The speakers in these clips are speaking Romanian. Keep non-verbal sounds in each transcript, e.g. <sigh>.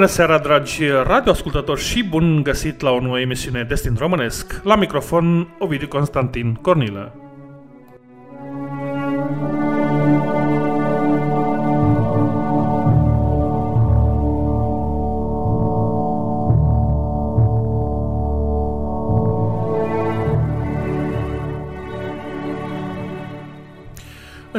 Bună seara, dragi radioascultători și bun găsit la o nouă emisiune Destin Românesc. La microfon, Ovidiu Constantin Cornilă.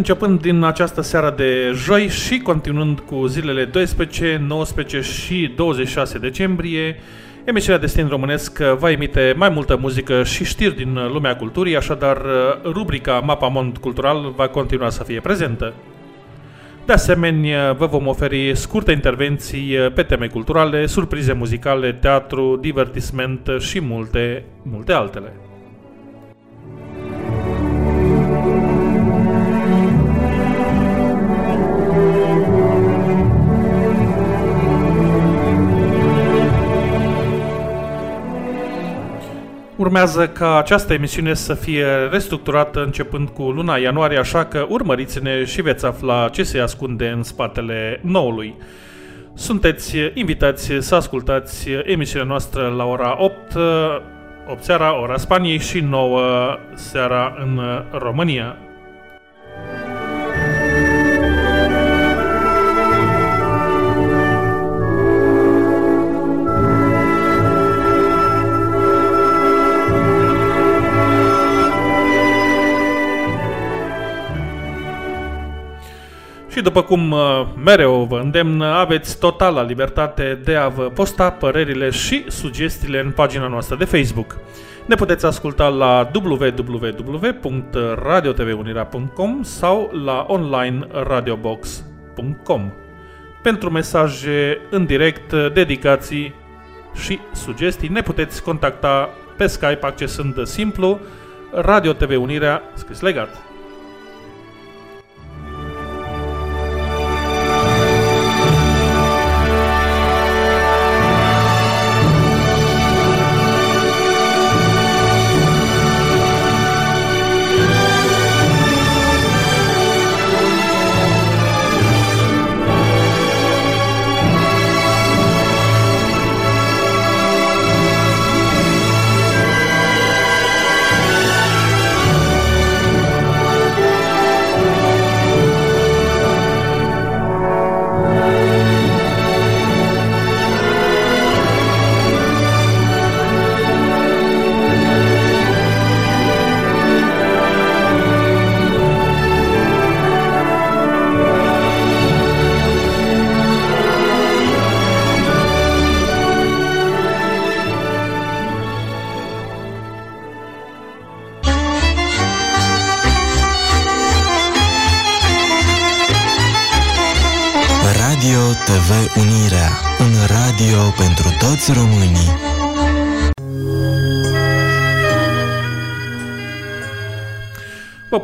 Începând din această seară de joi și continuând cu zilele 12, 19 și 26 decembrie, emisiunea Destin Românesc va emite mai multă muzică și știri din lumea culturii, așadar rubrica Mapa Mond Cultural va continua să fie prezentă. De asemenea, vă vom oferi scurte intervenții pe teme culturale, surprize muzicale, teatru, divertisment și multe, multe altele. Urmează ca această emisiune să fie restructurată începând cu luna ianuarie, așa că urmăriți-ne și veți afla ce se ascunde în spatele noului. Sunteți invitați să ascultați emisiunea noastră la ora 8, 8 seara, ora Spaniei și 9 seara în România. Și după cum uh, mereu vă îndemn, aveți totala libertate de a vă posta părerile și sugestiile în pagina noastră de Facebook. Ne puteți asculta la www.radiotvunirea.com sau la onlineradiobox.com. Pentru mesaje în direct, dedicații și sugestii ne puteți contacta pe Skype accesând simplu Radio TV Unirea scris legat.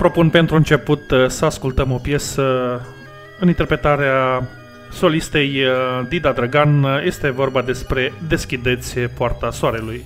Propun pentru început uh, să ascultăm o piesă în interpretarea solistei uh, Dida Dragan. Este vorba despre Deschideți poarta soarelui.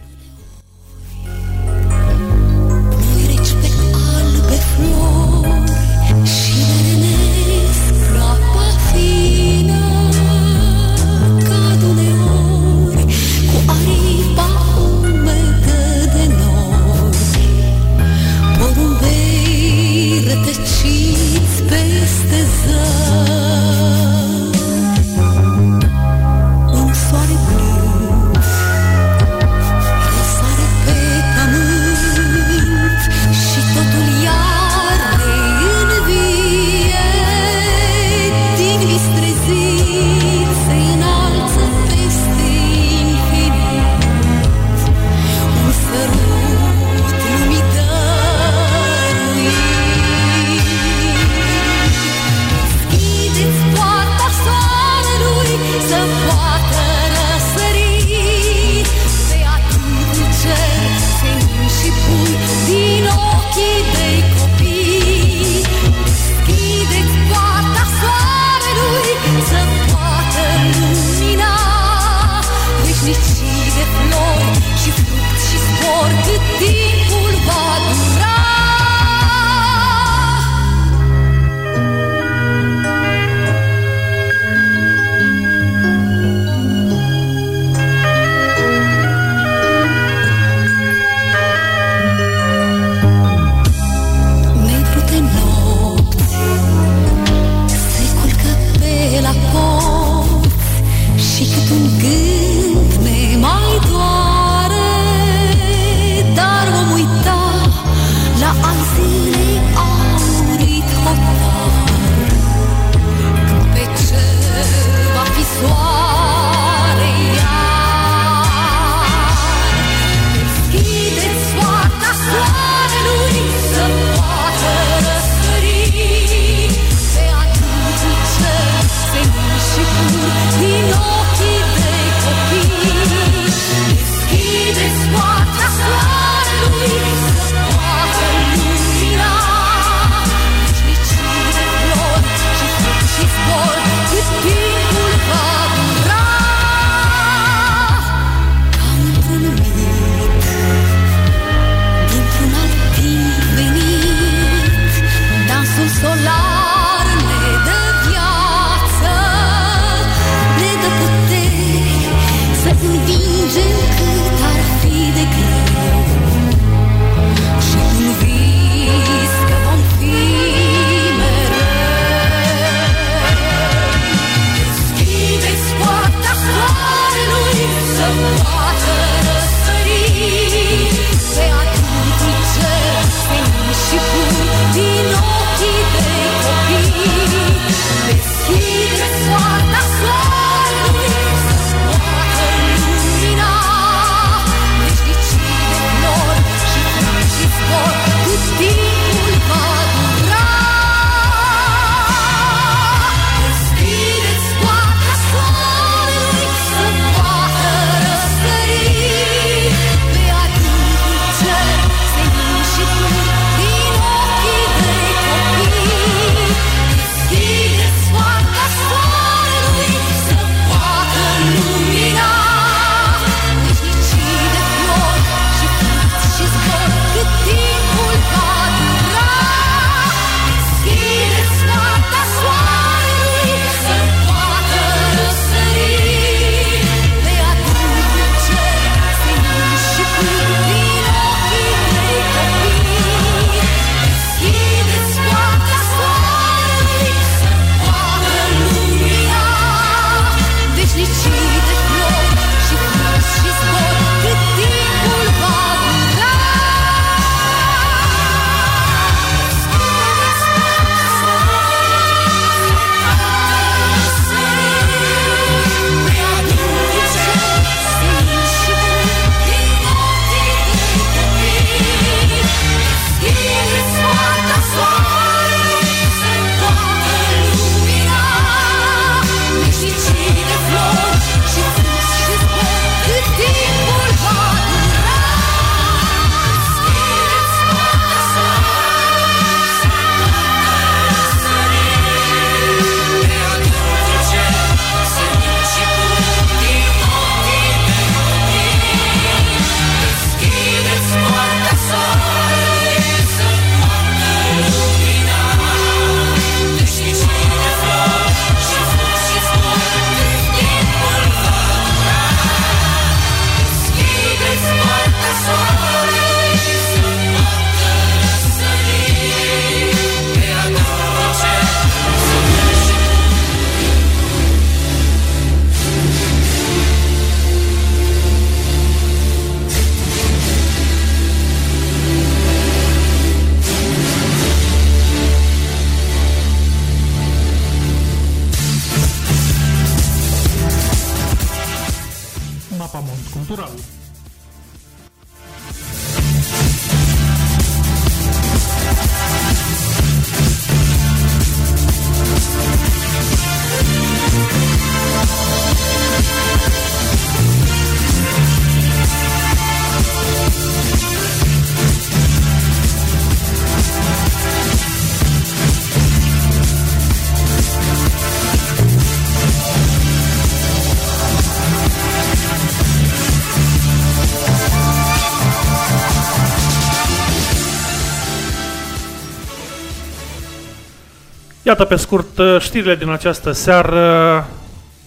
Iată pe scurt uh, știrile din această seară.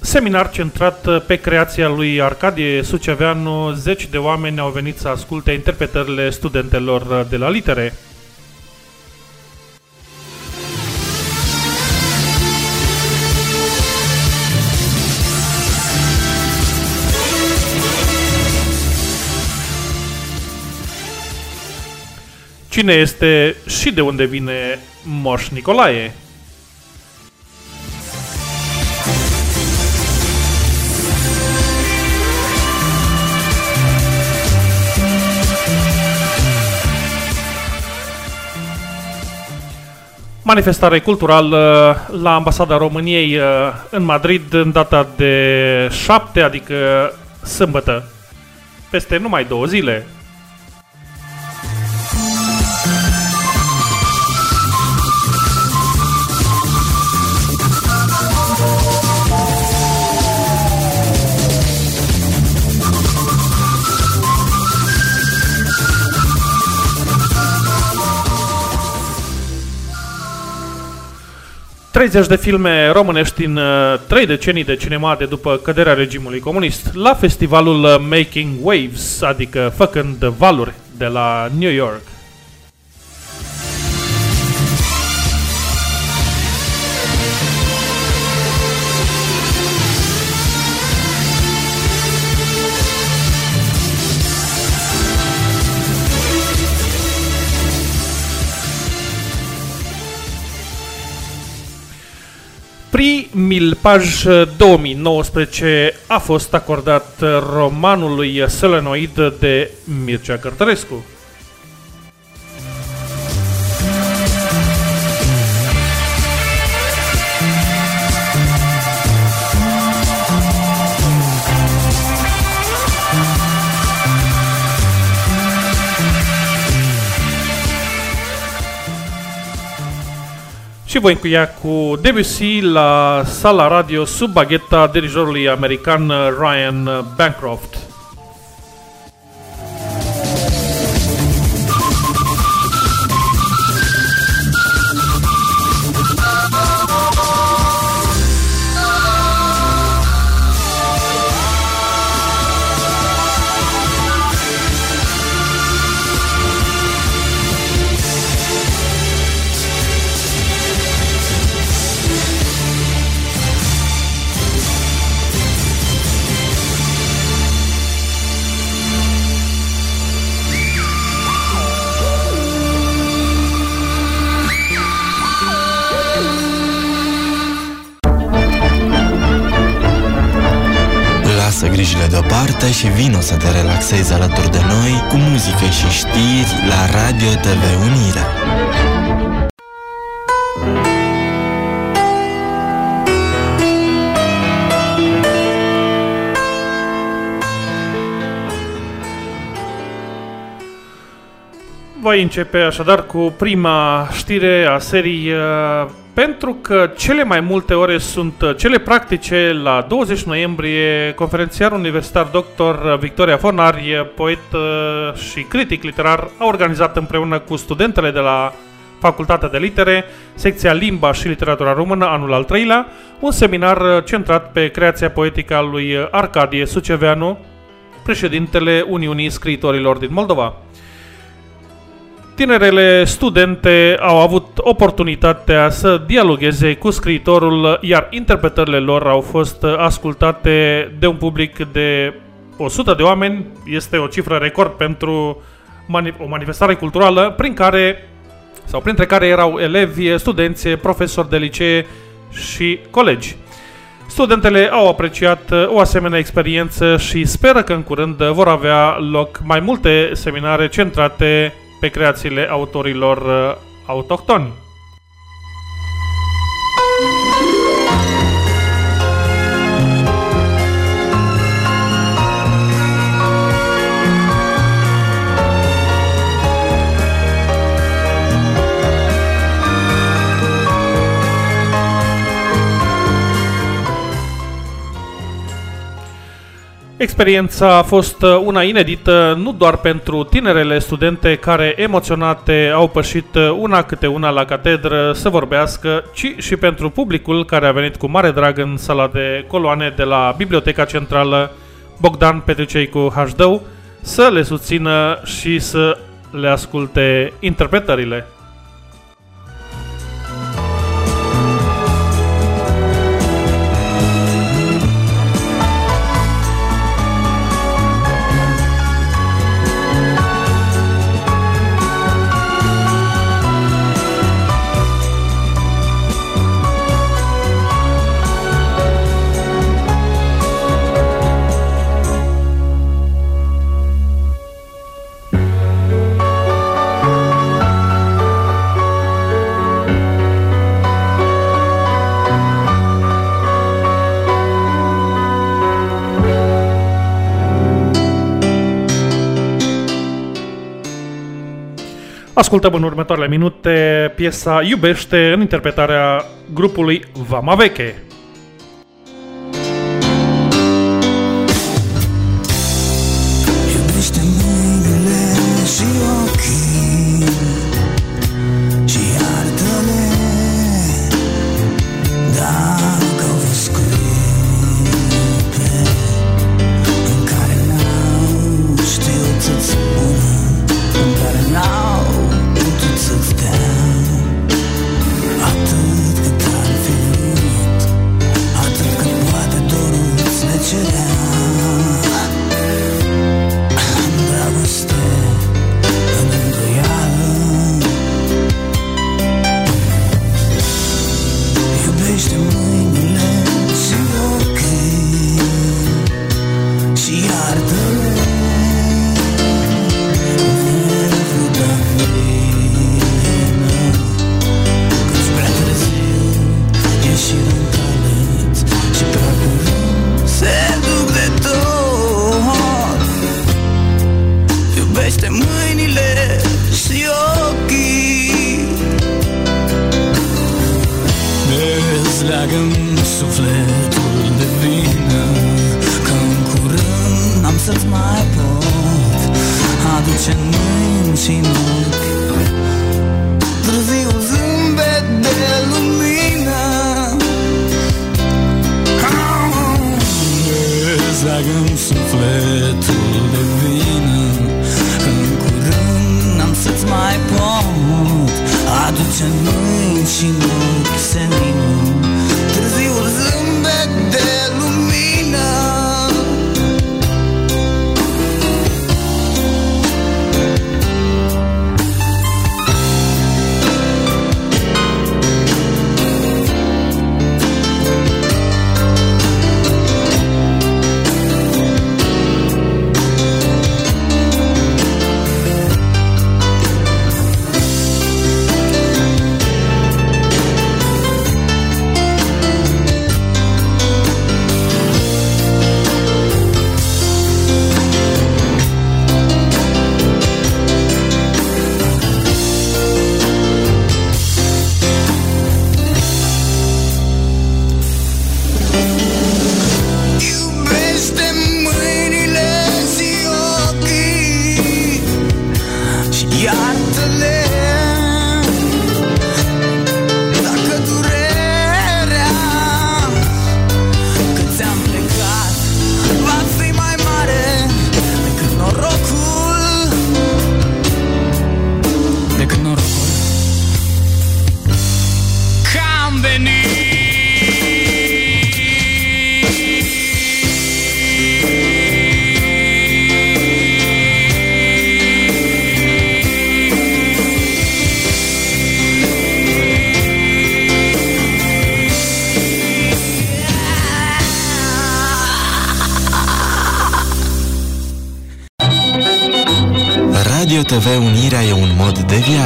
Seminar centrat uh, pe creația lui Arcadie Suceveanu, zeci de oameni au venit să asculte interpretările studentelor uh, de la litere. Cine este și de unde vine Moș Nicolae? Manifestare culturală la Ambasada României uh, în Madrid în data de 7, adică sâmbătă, peste numai două zile. 30 de filme românești în uh, 3 decenii de cinema de după căderea regimului comunist la festivalul uh, Making Waves, adică făcând valuri de la New York. Milpaj 2019 a fost acordat romanului Selenoid de Mircea Cărtărescu. Și voi încuia cu Debussy la sala radio sub bagheta dirijorului american Ryan Bancroft. Deoparte și vino să te relaxezi alături de noi cu muzică și știri la Radio TV Unirea. Voi începe așadar cu prima știre a serii uh, pentru că cele mai multe ore sunt uh, cele practice la 20 noiembrie, conferențiar universitar dr. Victoria Fonari, poet uh, și critic literar, a organizat împreună cu studentele de la Facultatea de Litere, secția Limba și Literatura Română, anul al treilea, un seminar uh, centrat pe creația poetică a lui Arcadie Suceveanu, președintele Uniunii Scriitorilor din Moldova. Tinerele studente au avut oportunitatea să dialogueze cu scriitorul, iar interpretările lor au fost ascultate de un public de 100 de oameni. Este o cifră record pentru o manifestare culturală prin care sau printre care erau elevi, studenți, profesori de licee și colegi. Studentele au apreciat o asemenea experiență și speră că în curând vor avea loc mai multe seminare centrate pe creațiile autorilor autohtoni. Experiența a fost uh, una inedită nu doar pentru tinerele studente care emoționate au pășit uh, una câte una la catedră să vorbească, ci și pentru publicul care a venit cu mare drag în sala de coloane de la Biblioteca Centrală Bogdan Petricei cu HD să le susțină și să le asculte interpretările. Ascultăm în următoarele minute piesa Iubește în interpretarea grupului Vama Veche.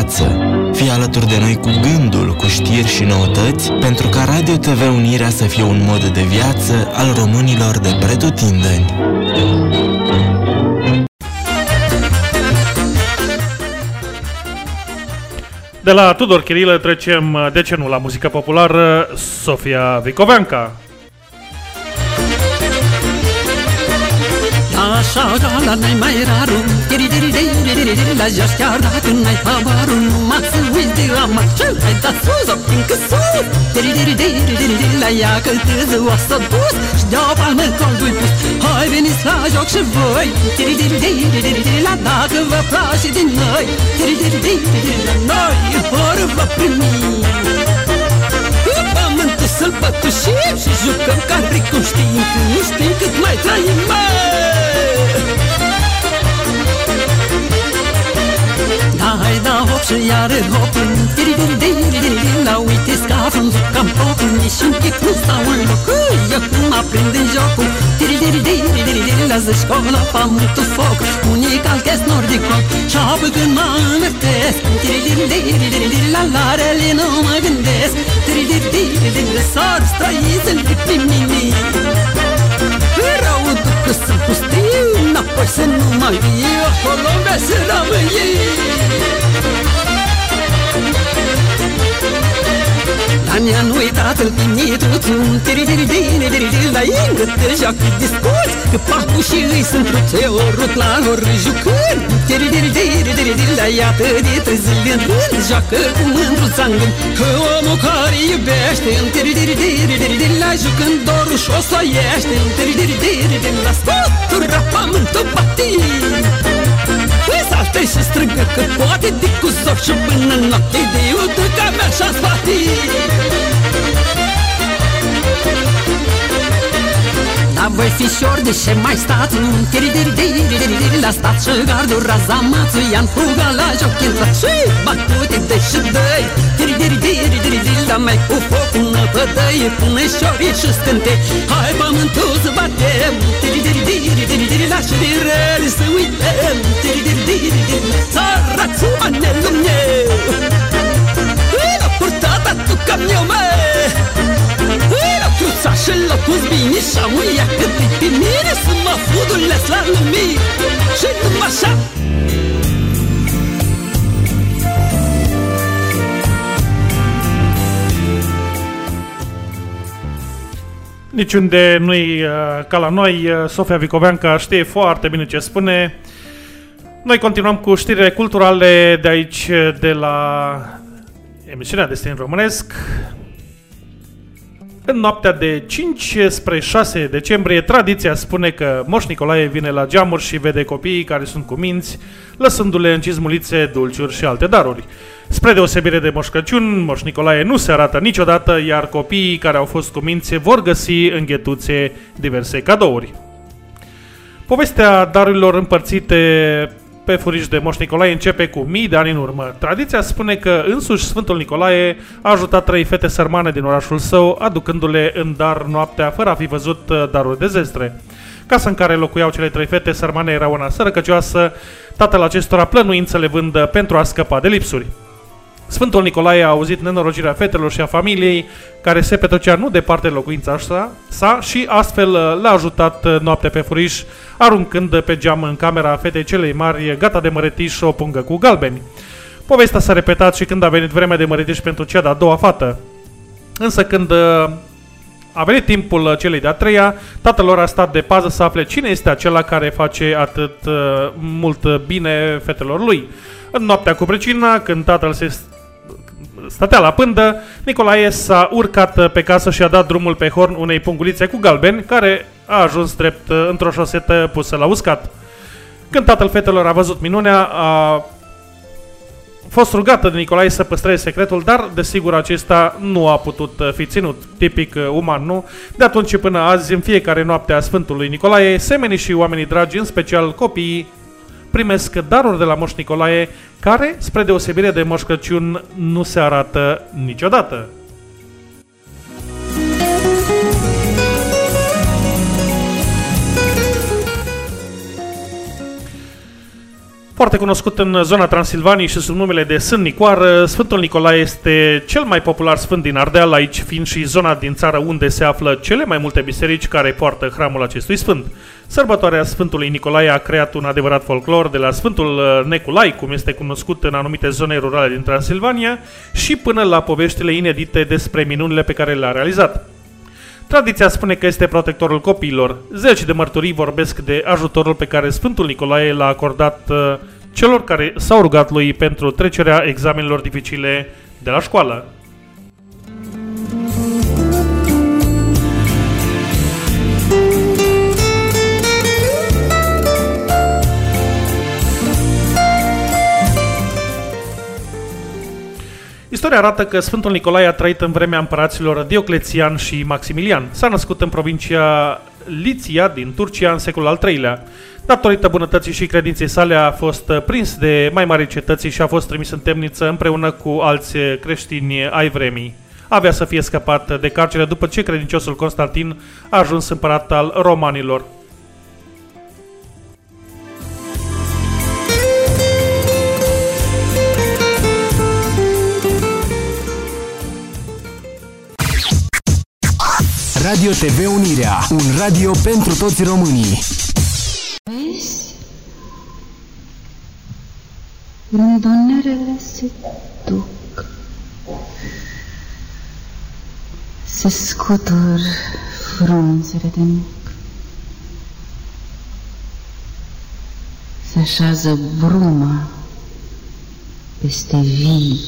Viață. Fii alături de noi cu gândul, cu știri și noutăți, pentru ca Radio TV Unirea să fie un mod de viață al românilor de pretutindeni. De la Tudor Chirilă trecem, de ce nu, la muzică populară, Sofia Vicoveanca. Așa gala n-ai mai raru La joci chiar dacă n-ai habarul Numai să uiți de amar Cel ai dat sus, opincă sus La ea că tâză o să dus Și de-o palmă coldul pus Hai veniți la joc și voi La dacă vă place din noi La noi ori vă primim pământul să-l pătușim Și jucăm ca cum știm Că nu știm cât mai trăim, măi Hai da hop și iară hop La uite scafă cam pop Nici un pic nu stau în loc Eu cum aprind în jocul La zi școală pământul foc Unii calchesc nordic rock Și-apă când mă învârtesc La larele nu mă gândesc Sar străiți-l pe mine Rău ducă să pustiu Înapoi să nu mai viu Acolo unde să rămâi Tania nu uitat îl pinitruțu La ingăt îl joacă discuți Că papu și îi sunt truțe O rut la lor jucând La iată de trei zile în rând Joacă cu mândruța în gând Că omul care iubește La jucând dorul și o soiește La scotura pământul patin Saltă și strângă că poate De cu zor și până noapte De udă ca mea și-a Da voi fișor de ce mai stați La stat și gardul razamațul Ia-n fuga la joc intrat și batute de și dăi La mai cu foc până pădăi Pune șorii și stânte Hai pământul să batem La și de răli să uităm Țarațul anelul meu La purtata tu camion meu Cruța și locul bine și amuia Cât de pe mine să mă fudulesc la lumii Și nu așa Niciunde nu-i uh, ca la noi, uh, Sofia Vicoveanca știe foarte bine ce spune. Noi continuăm cu știrile culturale de aici, de la emisiunea Destin Românesc. În noaptea de 5 spre 6 decembrie, tradiția spune că Moș Nicolae vine la geamuri și vede copiii care sunt cu minți, lăsându-le în cizmulițe, dulciuri și alte daruri. Spre deosebire de Moș Crăciun, Moș Nicolae nu se arată niciodată, iar copiii care au fost cu minți vor găsi în ghetuțe diverse cadouri. Povestea darurilor împărțite pe furiș de Moș Nicolae începe cu mii de ani în urmă. Tradiția spune că însuși Sfântul Nicolae a ajutat trei fete sărmane din orașul său, aducându-le în dar noaptea fără a fi văzut uh, daruri de zestre. Casa în care locuiau cele trei fete sărmane era una sărăcăcioasă, tatăl acestora plănuind să le vândă pentru a scăpa de lipsuri. Sfântul Nicolae a auzit nenorocirea fetelor și a familiei, care se petrecea nu departe de locuința sa, sa și astfel uh, l-a ajutat uh, noaptea pe furiș, aruncând pe geam în camera fetei celei mari, gata de măretiș, o pungă cu galbeni. Povestea s-a repetat și când a venit vremea de măretiș pentru cea de-a doua fată. Însă când uh, a venit timpul celei de-a treia, tatăl lor a stat de pază să afle cine este acela care face atât mult bine fetelor lui. În noaptea cu precina, când tatăl se stătea la pândă, Nicolae s-a urcat pe casă și a dat drumul pe horn unei pungulițe cu galbeni, care a ajuns drept uh, într-o șosetă pusă la uscat. Când tatăl fetelor a văzut minunea, a fost rugată de Nicolae să păstreze secretul, dar desigur acesta nu a putut uh, fi ținut, tipic uh, uman, nu? De atunci până azi, în fiecare noapte a Sfântului Nicolae, semenii și oamenii dragi, în special copiii, primesc daruri de la Moș Nicolae, care, spre deosebire de Moș Crăciun, nu se arată niciodată. Foarte cunoscut în zona Transilvaniei și sub numele de Sfânt Nicoară, Sfântul Nicolae este cel mai popular sfânt din Ardeal, aici fiind și zona din țară unde se află cele mai multe biserici care poartă hramul acestui sfânt. Sărbătoarea Sfântului Nicolae a creat un adevărat folclor de la Sfântul Neculai, cum este cunoscut în anumite zone rurale din Transilvania, și până la poveștile inedite despre minunile pe care le-a realizat. Tradiția spune că este protectorul copiilor. Zeci de mărturii vorbesc de ajutorul pe care Sfântul Nicolae l-a acordat uh, celor care s-au rugat lui pentru trecerea examenelor dificile de la școală. Istoria arată că Sfântul Nicolae a trăit în vremea împăraților Dioclețian și Maximilian. S-a născut în provincia Liția din Turcia în secolul al III-lea. Datorită bunătății și credinței sale a fost prins de mai mari cetății și a fost trimis în temniță împreună cu alți creștini ai vremii. Avea să fie scăpat de carcere după ce credinciosul Constantin a ajuns împărat al romanilor. Radio TV Unirea, un radio pentru toți românii. Vezi? Rândunărele se duc. Se scutur frunzele de nuc. Se așează bruma peste vii.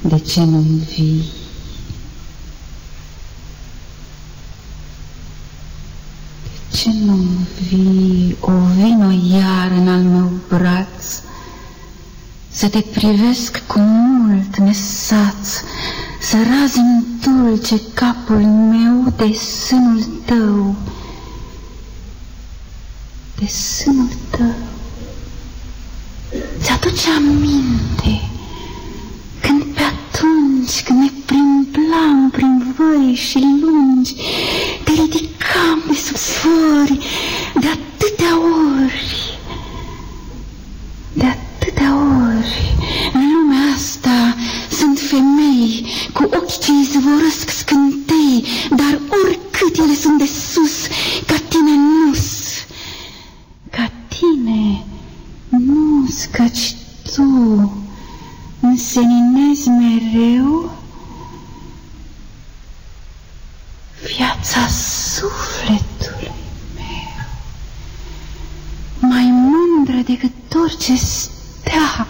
De ce nu vii? Ce nu vii, o vino iar în al meu braț, să te privesc cu mult nesaț, să razi în dulce capul meu de sânul tău, de sânul tău. Ți-aduce aminte când pe atunci când ne primblam prin văi și lungi, te ridicam pe sub sfori de atâtea ori, de atâtea ori. În lumea asta sunt femei cu ochi ce izvorăsc scântei, dar oricât ele sunt de sus, ca tine nu ca tine nu căci tu înseninezi mereu viața sufletului meu, mai mândră decât orice stea,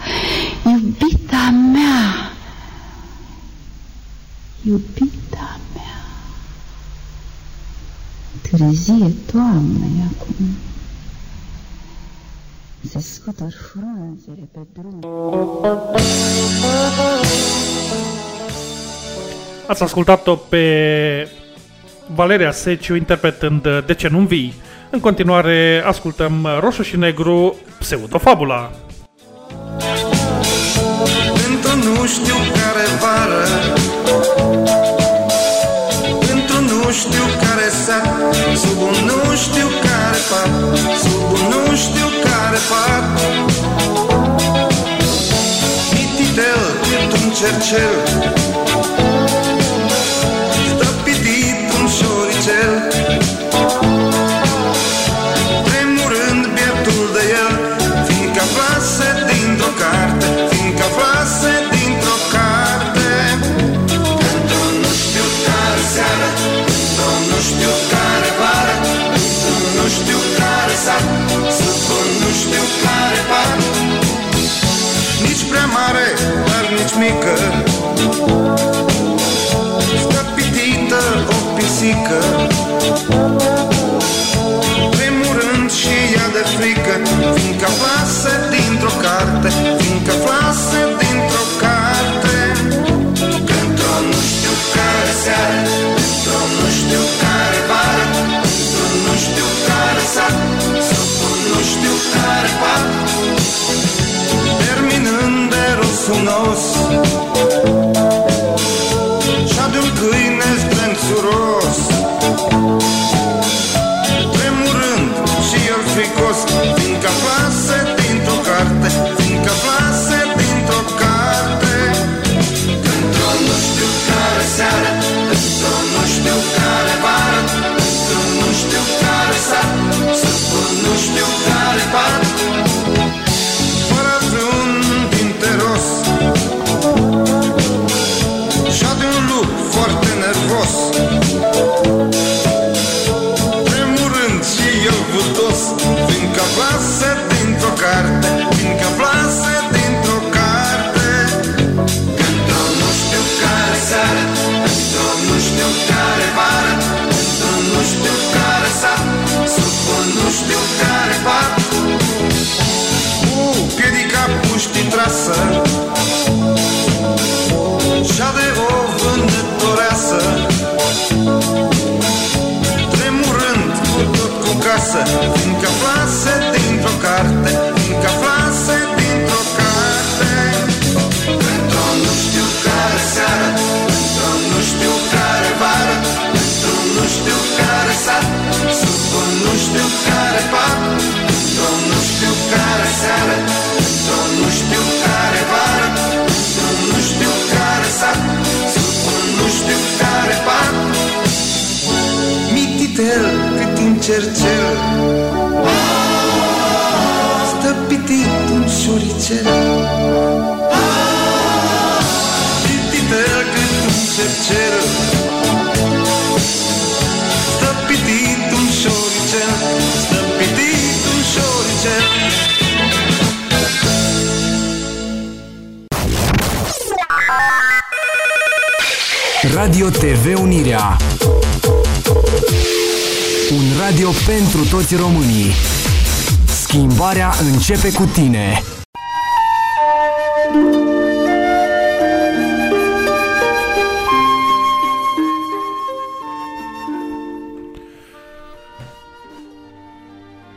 iubita mea, iubita mea. Târzie toamnă acum, se scutur frunzele pe drum. Ați ascultat-o pe Valeria Seciu interpretând De ce nu vii? În continuare ascultăm Roșu și Negru, Pseudofabula. Pentru nu știu care vară Pentru nu știu care sat Sub un nu știu care pat care pat Mitidel, un cercel acasă. Și de o vânătoreasă Tremurând cu tot cu casă. Cercel. Stă pitit un șoricel Pititel cât un cercel. Stă pitit un șoricel Stă pitit un șoricel Radio TV Unirea Un radio pentru toți românii. Schimbarea începe cu tine.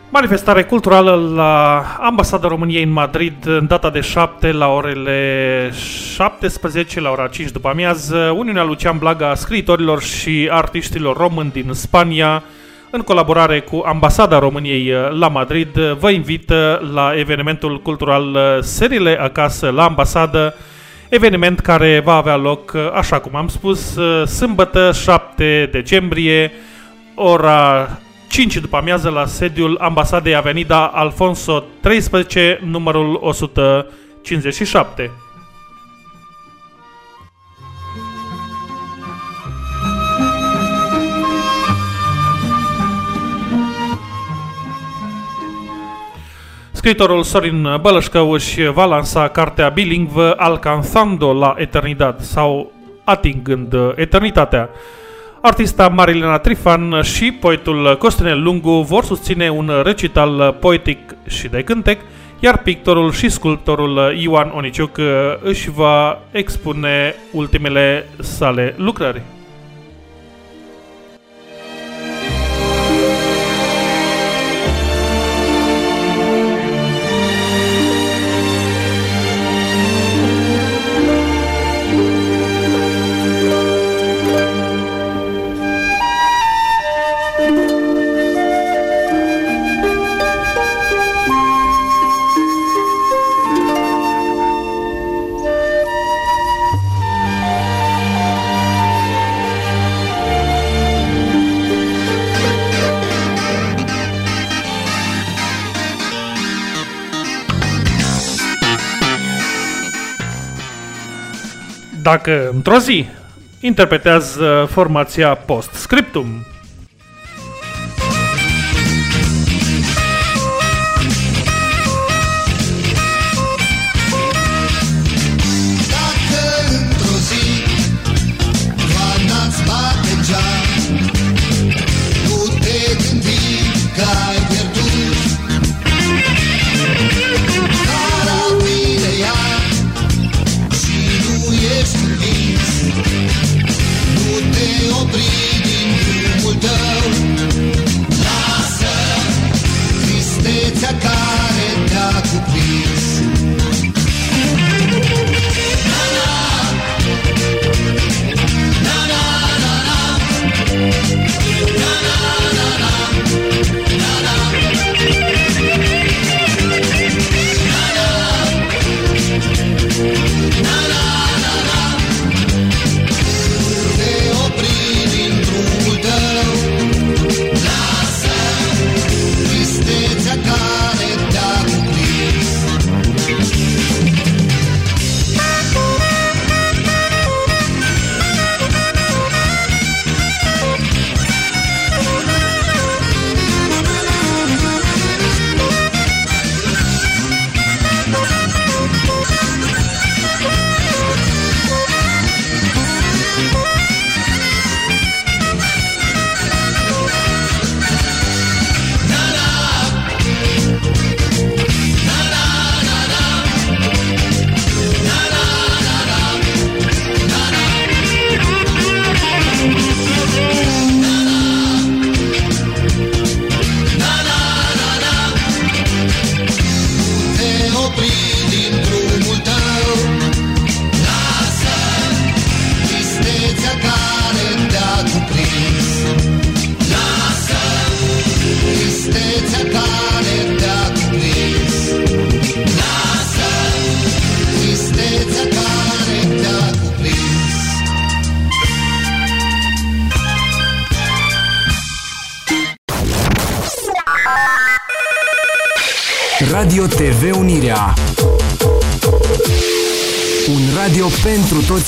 Manifestare culturală la Ambasada României în Madrid în data de 7 la orele 17 la ora 5 după amiază. Uniunea Lucian Blaga a scriitorilor și artiștilor români din Spania în colaborare cu Ambasada României la Madrid vă invită la evenimentul cultural Serile Acasă la Ambasadă eveniment care va avea loc, așa cum am spus, sâmbătă 7 decembrie, ora 5 după amiază la sediul ambasadei Avenida Alfonso 13, numărul 157. Scriitorul Sorin Bălășcă își va lansa cartea bilingvă Alcanzando la Eternidad sau Atingând Eternitatea. Artista Marilena Trifan și poetul Costinel Lungu vor susține un recital poetic și de cântec, iar pictorul și sculptorul Ioan Oniciuc își va expune ultimele sale lucrări. Dacă într-o zi interpretează formația post-scriptum.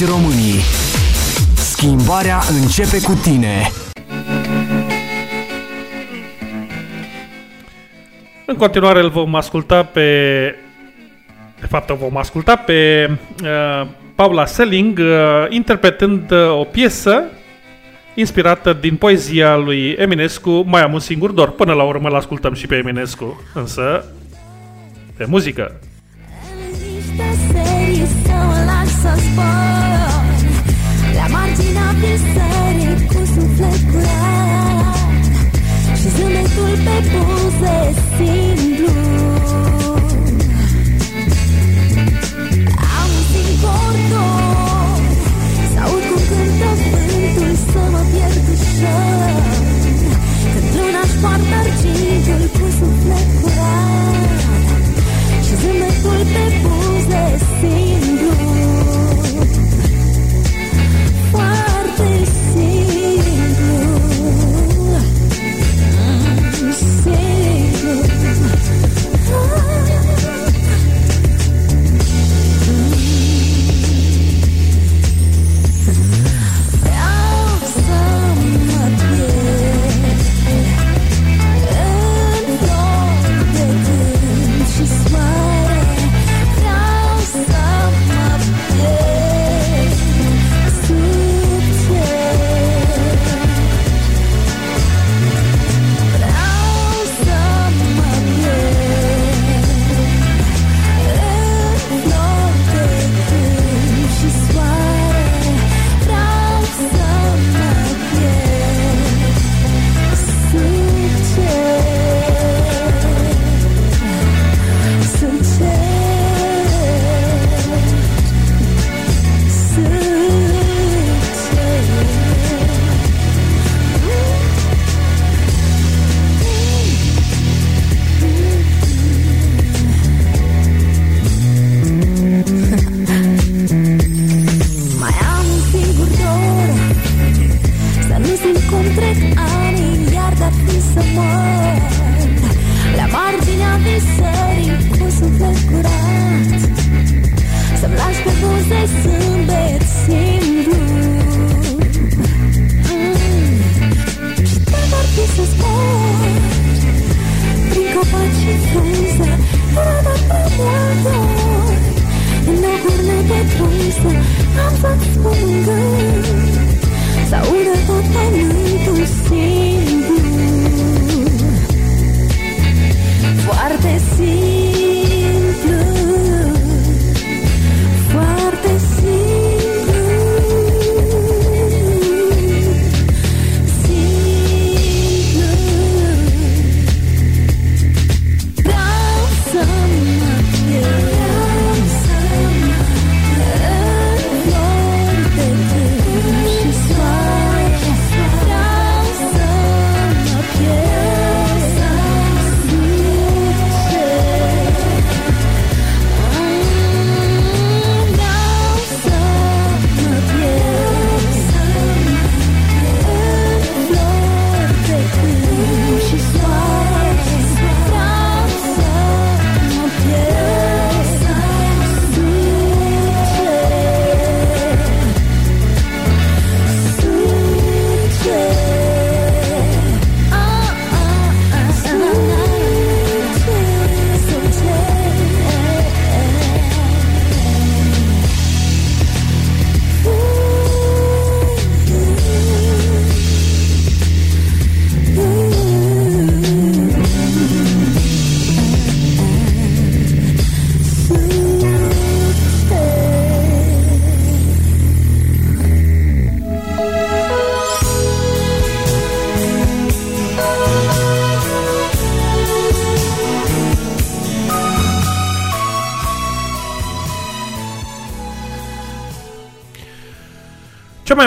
Pentru toți românii. Schimbarea începe cu tine. În continuare îl vom asculta pe... De fapt, o vom asculta pe uh, Paula Selling uh, interpretând uh, o piesă inspirată din poezia lui Eminescu, Mai am un singur dor. Până la urmă îl ascultăm și pe Eminescu, însă pe muzică. Niște serii să o lași să zbor La marginea viserii cu suflet curat. Și zâmbetul pe buze simplu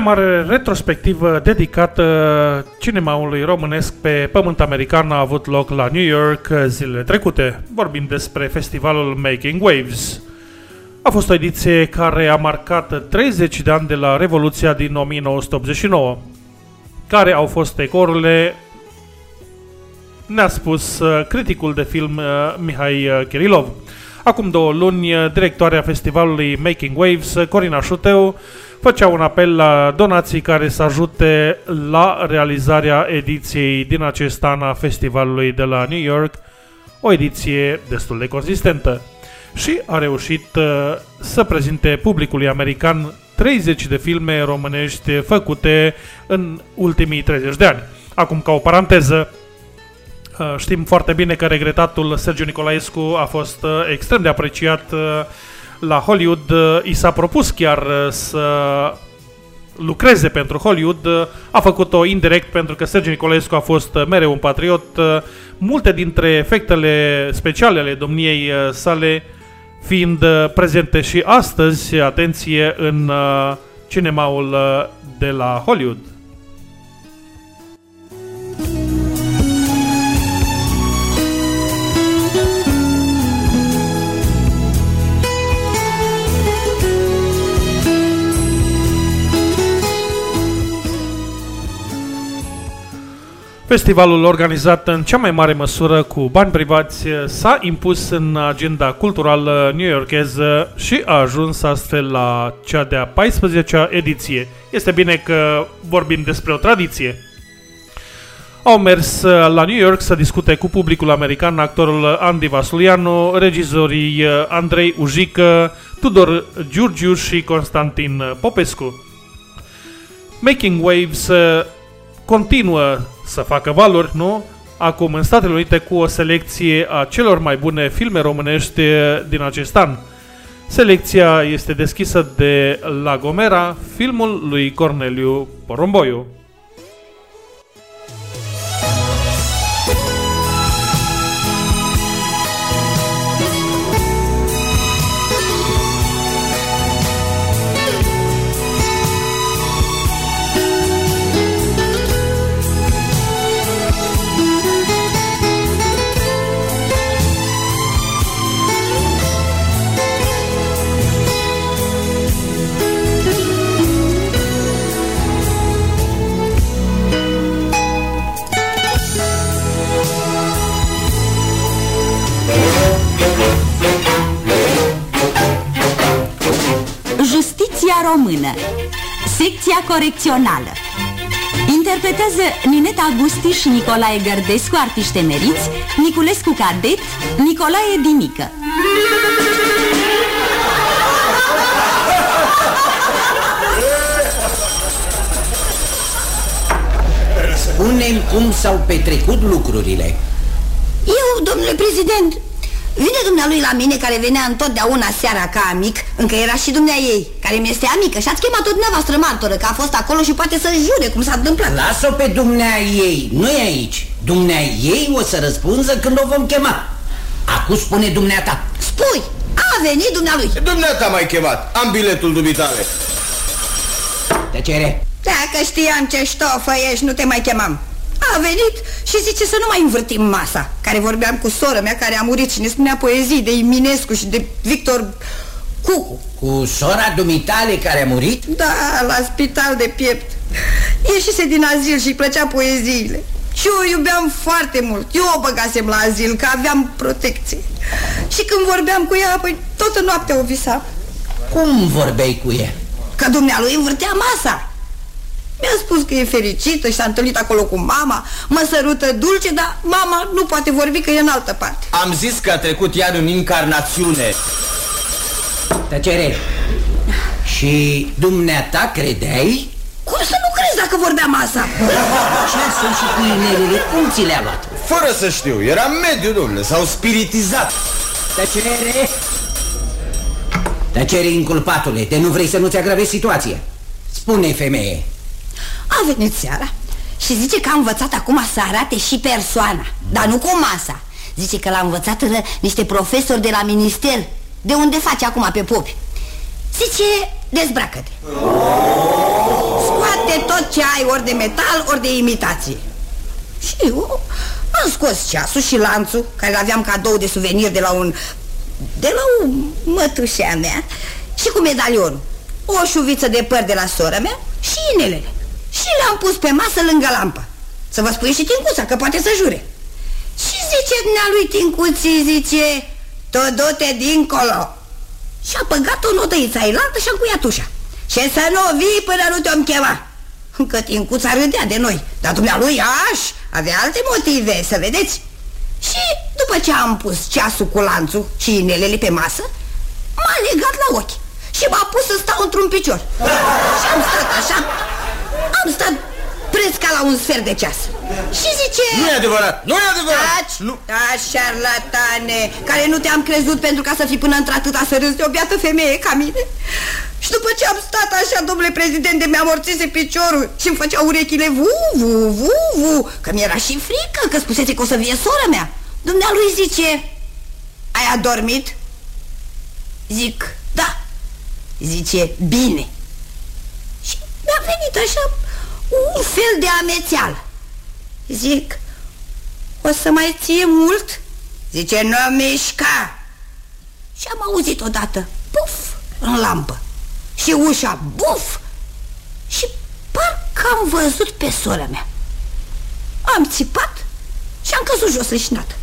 mai mare retrospectivă dedicată cinemaului românesc pe pământ american a avut loc la New York zilele trecute. Vorbim despre festivalul Making Waves. A fost o ediție care a marcat 30 de ani de la Revoluția din 1989. Care au fost ecorurile ne-a spus uh, criticul de film uh, Mihai uh, Kirilov. Acum două luni, uh, directoarea festivalului Making Waves, uh, Corina Șuteu, făcea un apel la donații care să ajute la realizarea ediției din acest an a festivalului de la New York, o ediție destul de consistentă. Și a reușit uh, să prezinte publicului american 30 de filme românești făcute în ultimii 30 de ani. Acum, ca o paranteză, uh, știm foarte bine că regretatul Sergiu Nicolaescu a fost uh, extrem de apreciat uh, la Hollywood. Uh, I s-a propus chiar uh, să lucreze pentru Hollywood, uh, a făcut-o indirect pentru că Sergiu Nicolescu a fost uh, mereu un patriot. Uh, Multe dintre efectele speciale ale domniei uh, sale fiind uh, prezente și astăzi, atenție, în uh, cinemaul uh, de la Hollywood. Festivalul organizat în cea mai mare măsură cu bani privați s-a impus în agenda culturală new-yorkeză și a ajuns astfel la cea de-a 14-a ediție. Este bine că vorbim despre o tradiție. Au mers la New York să discute cu publicul american actorul Andy Vasulianu, regizorii Andrei Ujică, Tudor Giurgiu și Constantin Popescu. Making Waves uh, continuă să facă valori, nu? Acum în Statele Unite cu o selecție a celor mai bune filme românești uh, din acest an. Selecția este deschisă de La Gomera, filmul lui Corneliu Porumboiu. Română Secția corecțională Interpretează Nineta Gusti și Nicolae Gărdescu, artiști emeriți, Niculescu Cadet, Nicolae Dinică. Spune-mi cum s-au petrecut lucrurile. Eu, domnule prezident, vine dumnealui la mine care venea întotdeauna seara ca amic, încă era și dumnea ei, care mi este amică și ați chemat-o dumneavoastră martoră, că a fost acolo și poate să jure cum s-a întâmplat. Lasă-o pe dumnea ei, nu e aici. Dumnea ei o să răspunză când o vom chema. Acum spune dumneata. Spui, a venit dumnealui. Dumneata m-ai chemat, am biletul dumitale. Tăcere. Dacă știam ce ștofă ești, nu te mai chemam. A venit și zice să nu mai învârtim masa, care vorbeam cu sora mea care a murit și ne spunea poezii de Eminescu și de Victor Cucu. Cu sora dumitale care a murit? Da, la spital de piept. Ieșise din azil și îi plăcea poeziile. Și o iubeam foarte mult. Eu o băgasem la azil, că aveam protecție. Și când vorbeam cu ea, păi toată noaptea o visam. Cum vorbeai cu ea? Că dumnealui învârtea masa. Mi-a spus că e fericită și s-a întâlnit acolo cu mama, mă sărută dulce, dar mama nu poate vorbi că e în altă parte. Am zis că a trecut iar în incarnațiune. Tăcere. Și dumneata credeai? Cum să nu crezi dacă vorbea masa? Ceasul și cu inelele, cum ți le-a luat? Fără să știu, era mediu, domnule, s-au spiritizat. Tăcere! Tăcere, inculpatule, de nu vrei să nu-ți agravezi situația. Spune, femeie. A venit seara și zice că a învățat acum să arate și persoana, dar nu cu masa. Zice că l-a învățat uh, niște profesori de la minister, de unde face acum pe popi. Zice, dezbracă-te. Scoate tot ce ai, ori de metal, ori de imitație. Și eu am scos ceasul și lanțul, care l aveam cadou de suvenir de la un... de la o mătușea mea, și cu medalionul. O șuviță de păr de la sora mea și inelele. Și le-am pus pe masă lângă lampă. Să vă spui și tincuța, că poate să jure. zice dumnealui Tincuții, zice, tot du-te dincolo. Și a băgat o notăiță ailaltă și a încuiat ușa. Și să nu vii până nu te-om chema. Că Tincuța râdea de noi, dar dumnealui aș avea alte motive, să vedeți. Și după ce am pus ceasul cu lanțul și inelele pe masă, m-a legat la ochi și m-a pus să stau într-un picior. Și am stat așa, am stat preț ca la un sfert de ceas. Și zice... Nu e adevărat, nu e adevărat! Taci, nu. taci, șarlatane, care nu te-am crezut pentru ca să fii până într-atâta să râzi de o biată femeie ca mine. Și după ce am stat așa, domnule prezident, de mi-amorțise piciorul și îmi făcea urechile vu, vu, vu, vu, că mi-era și frică că spusese că o să vie sora mea. Dumnealui zice, ai adormit? Zic, da. Zice, bine. Și mi-a venit așa un fel de amețeală. Zic, o să mai ție mult? Zice, nu mișca. Și am auzit odată, puf, în lampă. Și ușa, buf. Și parcă am văzut pe sora mea. Am țipat și am căzut jos înșinat.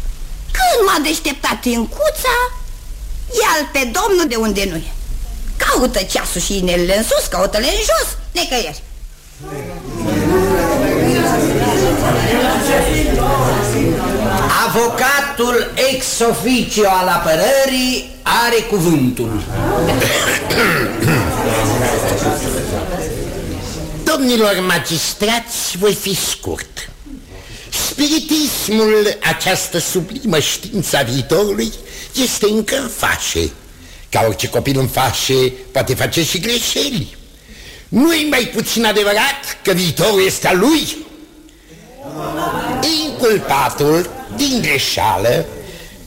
Când m-a deșteptat în cuța, ia pe domnul de unde nu e. Caută ceasul și inelele în sus, caută-le în jos, necăieri. Avocatul ex officio al apărării are cuvântul. Domnilor magistrați, voi fi scurt. Spiritismul, această sublimă știință a viitorului, este încă în fașe. Ca orice copil în fașe, poate face și greșeli. Nu e mai puțin adevărat că viitorul este al lui? Inculpatul, din greșeală,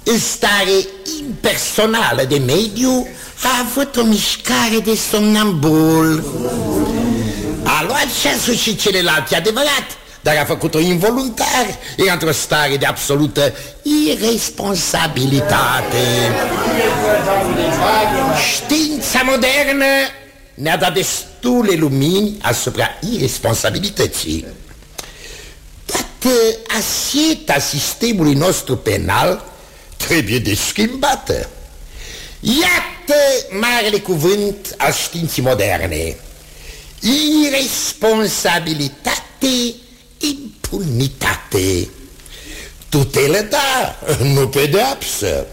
în stare impersonală de mediu, a avut o mișcare de somnambul. A luat ceasul și celelalte, adevărat, dar a făcut-o involuntar. Era într-o stare de absolută irresponsabilitate. Știința modernă ne-a dat destule lumini asupra irresponsabilității. Toată asieta sistemului nostru penal trebuie de schimbată. Iată marele cuvânt al științii moderne. Irresponsabilitate, impunitate. Tutelă, da, nu pedeapsă.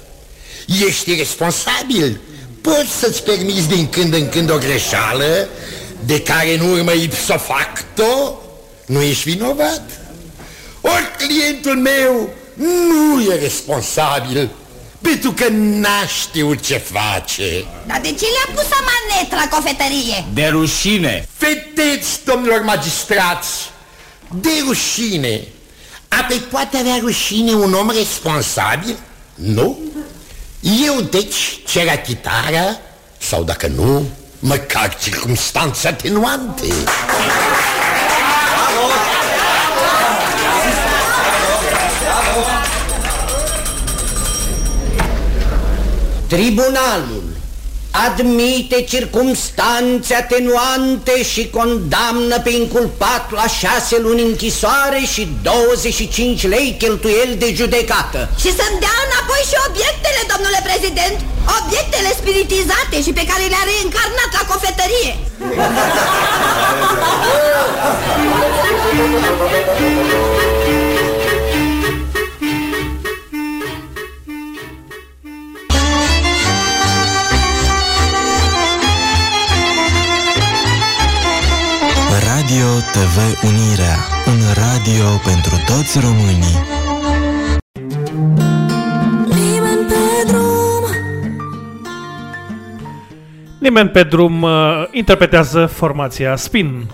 Ești responsabil, poți să-ți permiți din când în când o greșeală de care în urmă ipso facto nu ești vinovat. Ori clientul meu nu e responsabil pentru că n-a știut ce face. Dar de ce le-a pus amanet la cofetărie? De rușine. Vedeți, domnilor magistrați, de rușine. Apoi poate avea rușine un om responsabil? Nu? Eu, deci, cer achitarea sau, dacă nu, măcar circumstanțe atenuante. Tribunalul admite circumstanțe atenuante și condamnă pe inculpat la șase luni închisoare și 25 lei cheltuieli de judecată. Și să-mi dea înapoi și obiectele, domnule prezident Obiectele spiritizate și pe care le-a reîncarnat la cofetărie <laughs> Radio TV Unirea, un radio pentru toți românii. Nimeni pe drum Nimeni pe drum uh, interpretează formația Spin.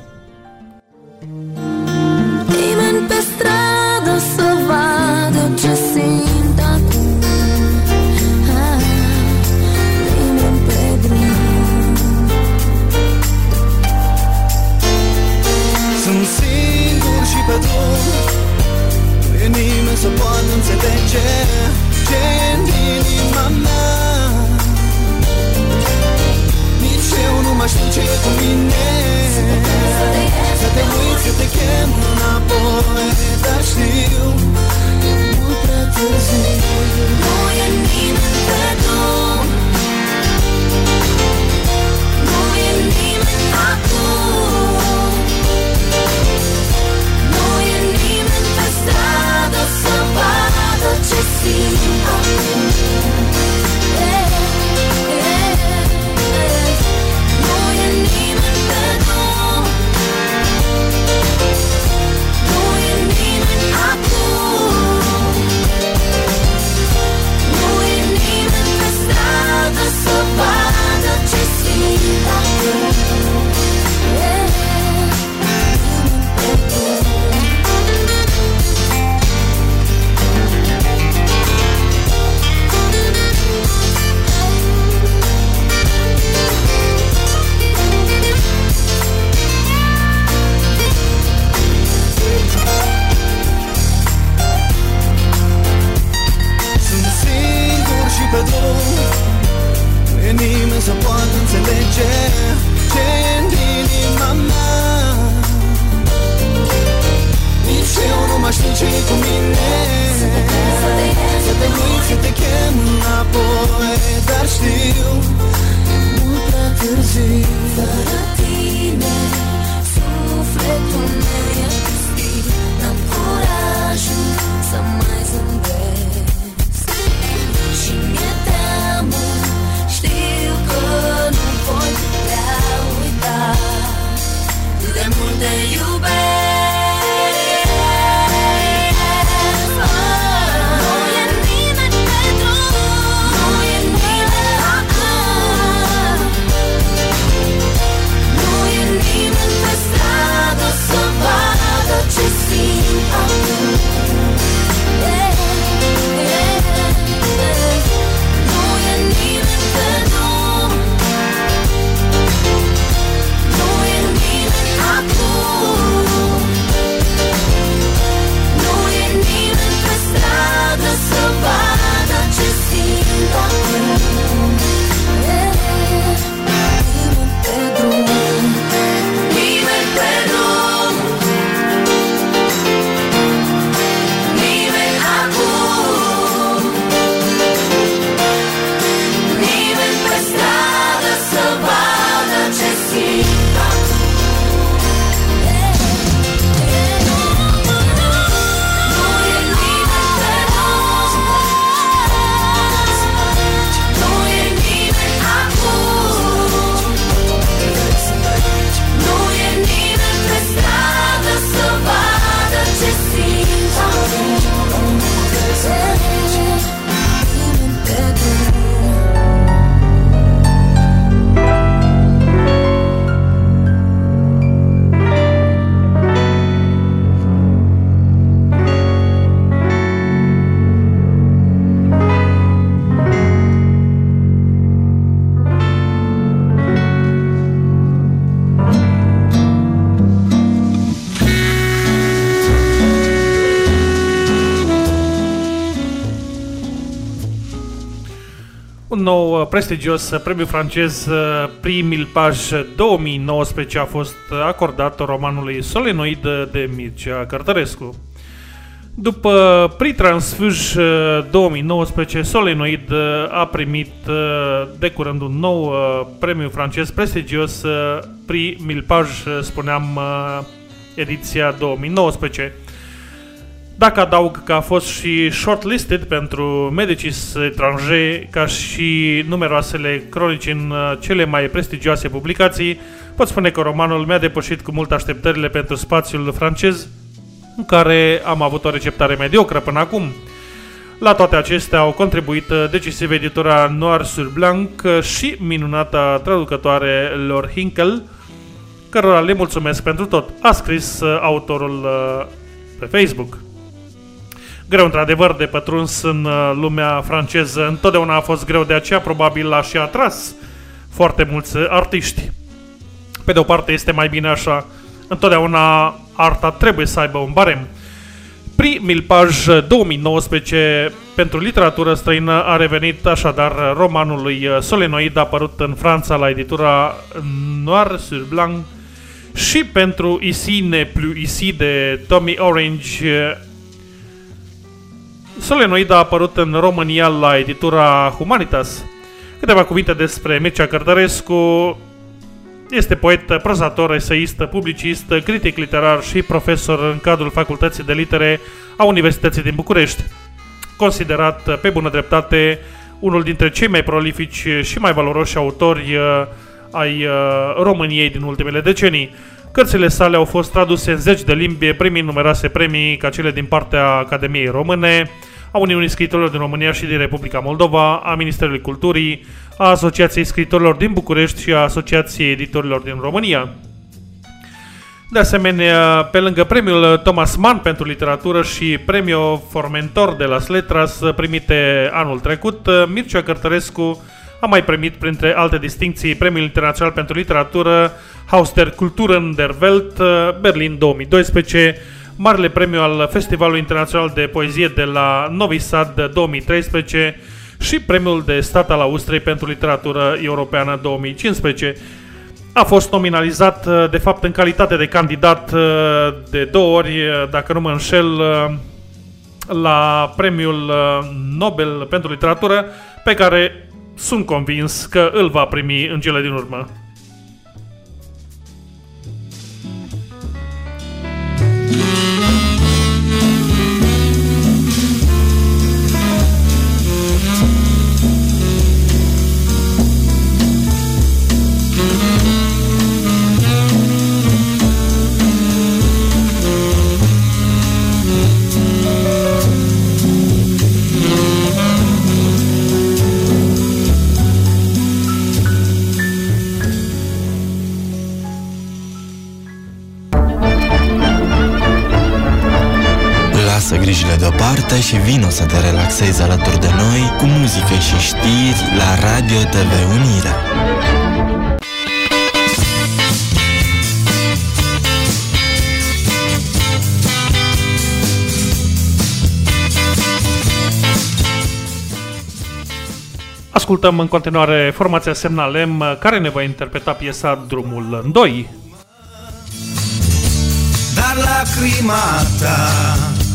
Te uit, să te chem înapoi Dar știu, prestigios uh, premiu francez uh, Prix Milpage 2019 a fost acordat romanului Solenoid de Mircea Cărtărescu. După Prix Transfuge 2019, Solenoid a primit de curând un nou premiu francez prestigios Prix Milpage, spuneam, ediția 2019. Dacă adaug că a fost și shortlisted pentru medicis etrangeri ca și numeroasele cronici în uh, cele mai prestigioase publicații, pot spune că romanul mi-a depășit cu mult așteptările pentru spațiul francez, în care am avut o receptare mediocră până acum. La toate acestea au contribuit uh, decisiv editura Noir sur Blanc uh, și minunata traducătoare Lor Hinkel, cărora le mulțumesc pentru tot, a scris autorul pe Facebook. Greu într-adevăr de pătruns în uh, lumea franceză, întotdeauna a fost greu, de aceea probabil l-a și atras foarte mulți artiști. Pe de o parte este mai bine așa, întotdeauna arta trebuie să aibă un barem. Pri Milpaj 2019 pentru literatură străină a revenit așadar romanul lui Solenoid apărut în Franța la editura Noir sur Blanc și pentru Ici ne plus ici de Tommy Orange Solenoid a apărut în România la editura Humanitas. Câteva cuvinte despre Mircea Cărtărescu. Este poet, prozator, eseist, publicist, critic literar și profesor în cadrul Facultății de Litere a Universității din București. Considerat pe bună dreptate unul dintre cei mai prolifici și mai valoroși autori uh, ai uh, României din ultimele decenii. Cărțile sale au fost traduse în zeci de limbi, primind numeroase premii ca cele din partea Academiei Române, a Uniunii Scriitorilor din România și din Republica Moldova, a Ministerului Culturii, a Asociației Scriitorilor din București și a Asociației Editorilor din România. De asemenea, pe lângă premiul Thomas Mann pentru literatură și premiul Formentor de la Sletras primite anul trecut, Mircea Cărtărescu a mai primit, printre alte distincții, Premiul Internațional pentru Literatură Haus der Kulturen der Welt, Berlin 2012, Marele Premiu al Festivalului Internațional de Poezie de la Novi Sad 2013 și Premiul de Stat al Austriei pentru Literatură Europeană 2015. A fost nominalizat, de fapt, în calitate de candidat de două ori, dacă nu mă înșel, la Premiul Nobel pentru Literatură, pe care sunt convins că îl va primi în cele din urmă. Deoparte și vino să te relaxezi alături de noi cu muzică și știri la Radio TV Unirea. Ascultăm în continuare formația Semnalem, care ne va interpreta piesa Drumul în 2. Dar lacrima ta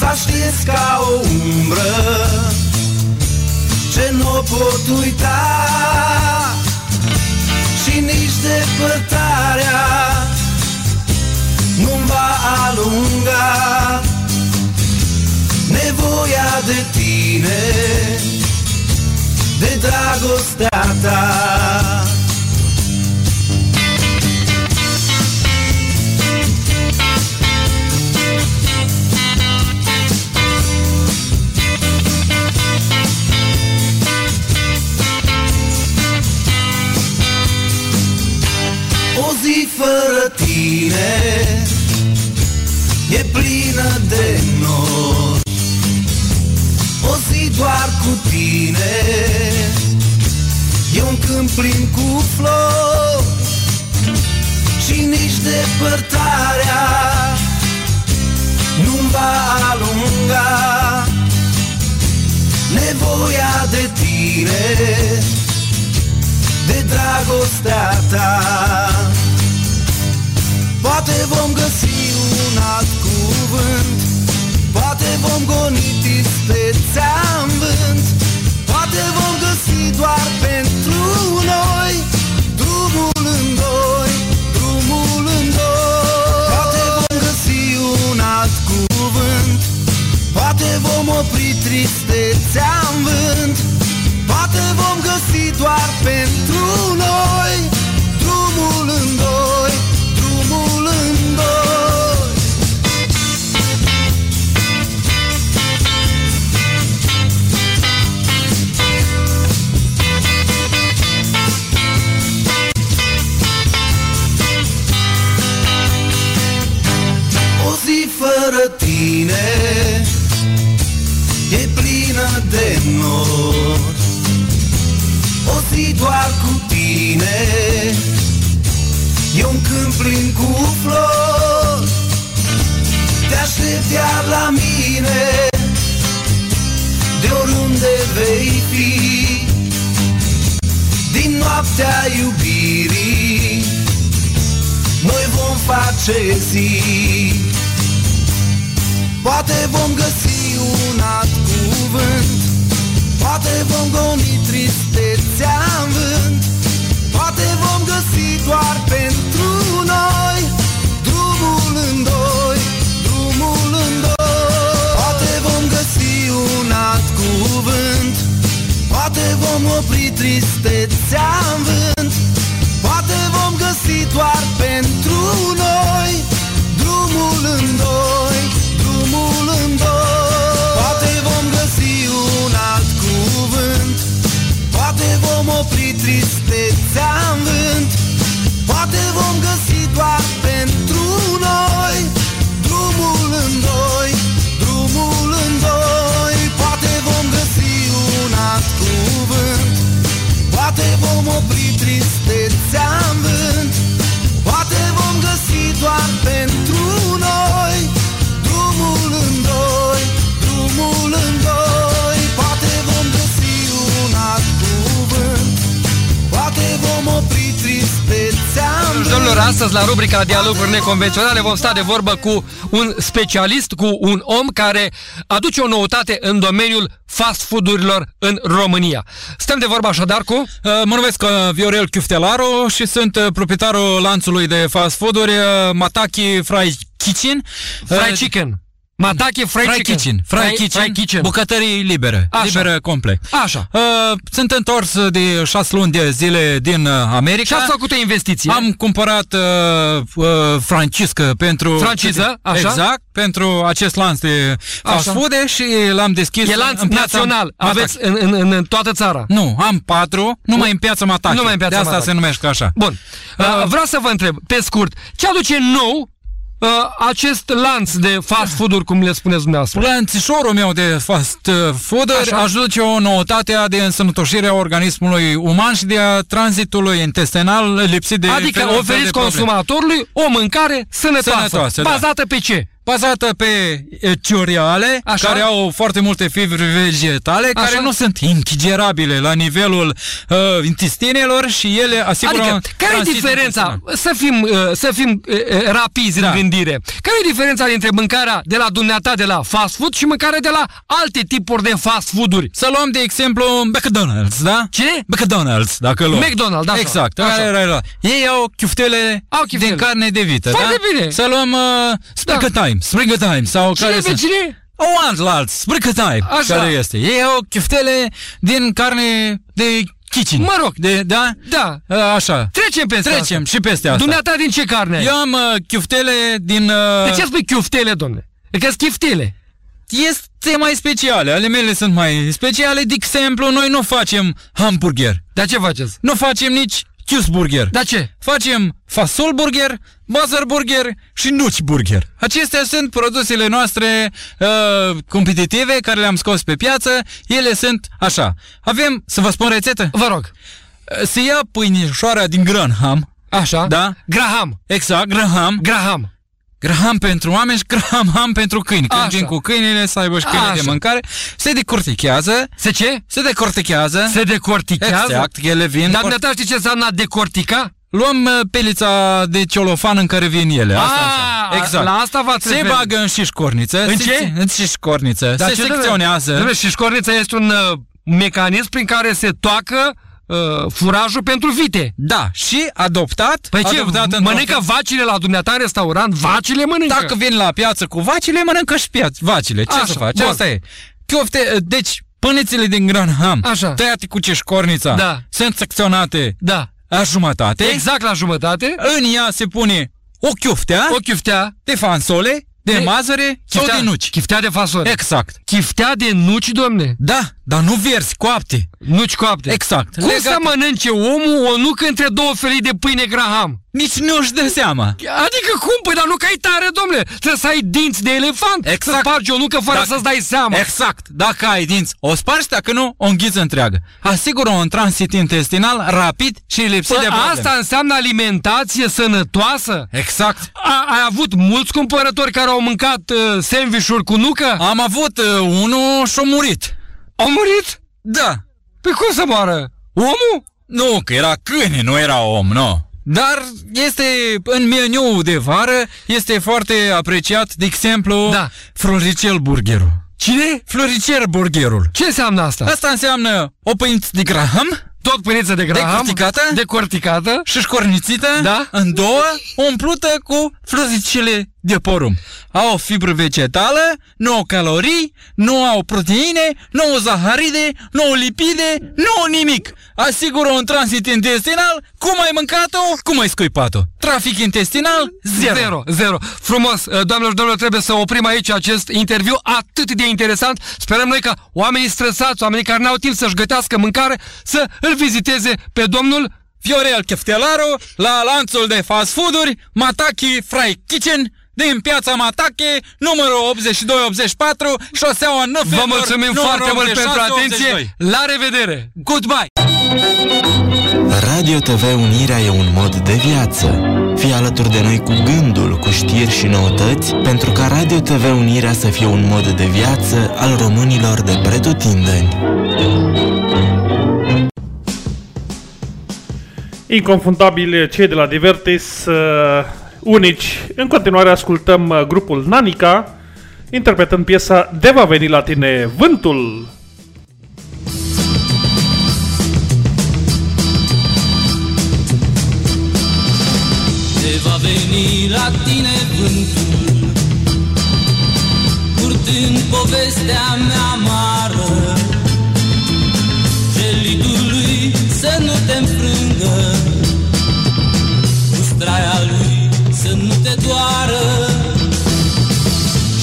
S-a șters ca o umbră Ce nu pot uita. Și nici depărtarea Nu va alunga Nevoia de tine De dragostea ta zi fără tine E plină de nori O zi doar cu tine E un câmp plin cu flori Și nici depărtarea Nu-mi va alunga nevoia de tine, de dragostea ta. Poate vom găsi un alt cuvânt, poate vom goni tristețea în vânt, poate vom găsi doar pentru noi drumul în doi, drumul în doi. Poate vom găsi un alt cuvânt, poate vom opri tristețea în vânt, poate vom găsi doar pentru noi de nori. O zi doar cu tine e un câmp plin cu flori. Te aștept iar la mine de oriunde vei fi. Din noaptea iubirii noi vom face zi. Poate vom găsi un alt cuvânt Poate vom goni tristețea în vânt Poate vom găsi doar pentru noi Drumul în doi, drumul în doi. Poate vom găsi un alt cuvânt Poate vom opri tristețea în vânt Poate vom găsi doar pentru noi Drumul în doi, drumul în doi vom opri tristețea în vânt. Poate vom găsi doar pentru noi Drumul în doi, drumul în doi. Poate vom găsi un alt cuvânt. Poate vom opri tristețea în vânt. Poate vom găsi doar pentru noi Drumul în doi, drumul în doi Domnilor, astăzi la rubrica Dialoguri neconvenționale vom sta de vorbă cu un specialist, cu un om care aduce o noutate în domeniul fast food-urilor în România. Stăm de vorbă așadar cu... Uh, Mă numesc uh, Viorel Chiuftelaru și sunt uh, proprietarul lanțului de fast food-uri uh, Mataki Fry Kitchen. Fry Chicken. Mataki Fry, Fry Kitchen. Fry, Fry- Kitchen. Fry Kitchen. Bucătării libere. Așa. Liberă complet. Așa. Uh, sunt întors de șase luni de zile din uh, America. Și ați făcut o investiție. Am cumpărat uh, uh, franciscă pentru... Franciză, așa. Exact, pentru acest lanț de fast Așa. food și l-am deschis E lanț în piața național. Mataki. Aveți în, în, în toată țara. Nu, am patru, numai în piața Mataki. Numai în piața de asta Mataki. se numește așa. Bun. Uh, vreau să vă întreb, pe scurt, ce aduce nou uh, acest lanț de fast food-uri, cum le spuneți dumneavoastră? Lanțișorul meu de fast uh, food Așa. ajută o noutate de însănătoșire a organismului uman și de a tranzitului intestinal lipsit de Adică felul fel oferiți de probleme. consumatorului o mâncare sănătoasă, Sănătoasă, da. bazată pe ce? Bazată pe e, cereale, Așa. care au foarte multe fibre vegetale, Așa. care nu sunt indigerabile la nivelul uh, intestinelor și ele asigură Adică, care e tranzitul diferența? intestinal. Să fim, uh, să fim uh, uh, rapizi Da. în gândire. Care e diferența dintre mâncarea de la dumneata de la fast food și mâncarea de la alte tipuri de fast food-uri? Să luăm de exemplu McDonald's, da? Ce? McDonald's, dacă luăm. McDonald's, da, așa. Exact. Așa. Care era la- Ei au chiuftele, Au chiuftele. din carne de vită, Foarte da? bine. Să luăm uh, Springa Time, Springa Time sau Cine care pe sunt? cine? O alt, Springa Time, Așa. care este. Ei au chiuftele din carne de kitchen. Mă rog. De, da? Da. Uh, așa. Trecem peste Trecem asta. și peste asta. Dumneata din ce carne ai? Eu am uh, chiuftele din... Uh, De ce spui chiuftele, domne? E că chiftele. Este mai speciale, ale mele sunt mai speciale, de exemplu, noi nu facem hamburger. Dar ce faceți? Nu facem nici cheeseburger. Dar ce? Facem fasol burger, butter burger și nuci burger. Acestea sunt produsele noastre uh, competitive care le-am scos pe piață. Ele sunt așa. Avem, să vă spun rețetă? Vă rog. Uh, Se ia pâinișoara din Granham. Așa. Da? Graham. Exact, Graham. Graham. Graham pentru oameni și Graham pentru câini. Când Așa. vin cu câinile să aibă și câine de Așa. mâncare, se decortichează. Se ce? Se decortichează. Se decortichează? Exact, ele vin. Dar cor- dumneata știi ce înseamnă a decortica? Luăm uh, pelița de ciolofan în care vin ele. Asta A, înseamnă. exact. la asta v-ați Se referit. bagă în șișcorniță. În se ce? ține- În șișcorniță. Dar se ce, domnule? secționează. Domnule, și șcornița este un uh, mecanism prin care se toacă uh, furajul pentru vite. Da, și adoptat. Păi ce, adoptat într-o mănâncă fel- vacile la dumneata în restaurant? Vacile mănâncă? Dacă vin la piață cu vacile, mănâncă și piață, vacile. Ce Așa, să faci? bun. Asta e. Chiofte, deci, pânețele din Granham, Așa. tăiate cu ceșcornița, Da. sunt secționate Da. la jumătate. Exact la jumătate. În ea se pune o chioftea, O chiuftea. de fansole, de, De- mazăre sau Chiftea- de nuci. Chiftea de fasole. Exact. Chiftea de nuci, domne. Da, dar nu verzi, coapte. Nuci coapte. Exact. Cum Legate- să mănânce omul o nucă între două felii de pâine Graham? Nici nu își dă seama. Adică cum? Păi dar nu că ai tare, domnule. Trebuie să ai dinți de elefant. Să Exact. spargi o nucă fără Dacă- să-ți dai seama. Exact. Dacă ai dinți, o spargi, dacă nu, o înghiți întreagă. Asigură un tranzit intestinal rapid și lipsit Păi de probleme. asta înseamnă alimentație sănătoasă? Exact. A, ai avut mulți cumpărători care au mâncat uh, sandvișuri cu nucă? Am avut uh, unul și-a murit. Au murit? Da. Păi cum să moară? Omul? Nu, că era câine, nu era om, nu. Dar este în meniu de vară, este foarte apreciat, de exemplu, Da. floricel burgerul. Cine? Floricel burgerul. Ce înseamnă asta? Asta înseamnă o pâiniță de graham, Tot pâiniță de graham? Decorticată? Decorticată? și șcornițită Da. în două, umplută cu floricele de porumb. Au o fibră vegetală, nu au calorii, nu au proteine, nu au zaharide, nu au lipide, nu au nimic. Asigură un tranzit intestinal, cum ai mâncat-o, cum ai scuipat-o. Trafic intestinal, zero. Zero, zero. Frumos, uh, doamnelor și domnilor, trebuie să oprim aici acest interviu atât de interesant. Sperăm noi ca oamenii stresați, oamenii care n-au timp să-și gătească mâncare, să îl viziteze pe domnul Viorel Cheftelaru, la lanțul de fast food-uri, Mataki Fry Kitchen, din piața Matache, numărul 8284, șoseaua Năfelor, Vă mulțumim numărul foarte mult pentru 86, atenție. 82. La revedere! Goodbye! Radio TV Unirea e un mod de viață. Fii alături de noi cu gândul, cu știri și noutăți, pentru ca Radio TV Unirea să fie un mod de viață al românilor de pretutindeni. Inconfundabil cei de la Divertis, uh, unici. În continuare ascultăm uh, grupul Nanica, interpretând piesa De va veni la tine vântul. Te va veni la tine vântul Purtând povestea mea amară Gelidului să nu te înfrângă Mustraia lui să nu te doară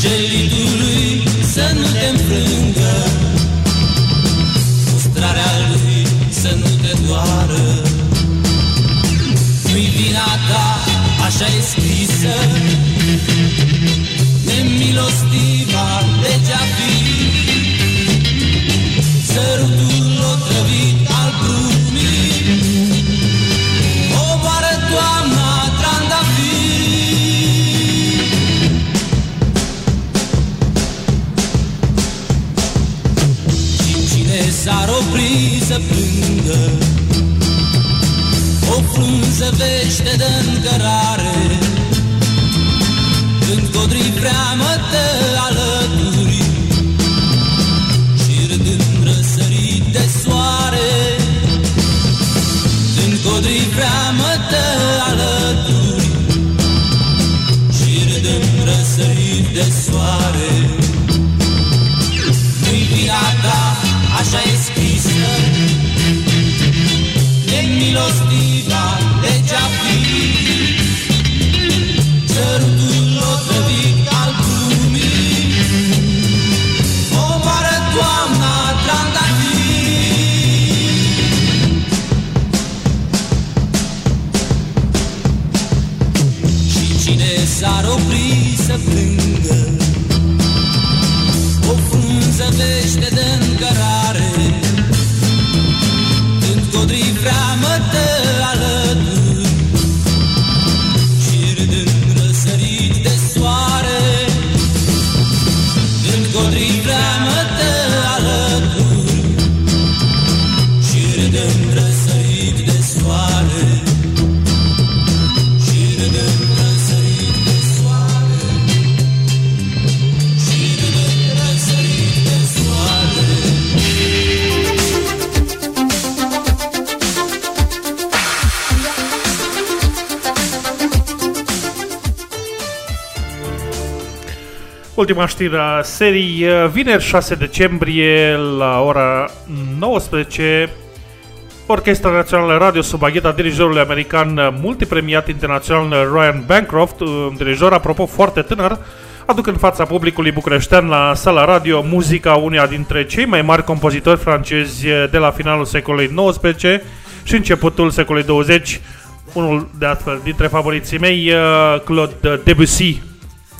Gelidului să nu te înfrângă Mustrarea lui să nu te doară. Nu-i vina ta, așa e scrisă Nemilostiva legea fi Sărutul să plângă. O frunză vește de încărare. Când codrii freamă te alături Ultima știre a serii, uh, vineri 6 decembrie la ora 19, Orchestra Națională Radio sub agheta dirijorului american uh, multipremiat internațional Ryan Bancroft, un dirijor apropo foarte tânăr, aduc în fața publicului bucureștean la sala radio muzica uneia dintre cei mai mari compozitori francezi uh, de la finalul secolului XIX și începutul secolului 20, unul de altfel dintre favoriții mei, uh, Claude Debussy.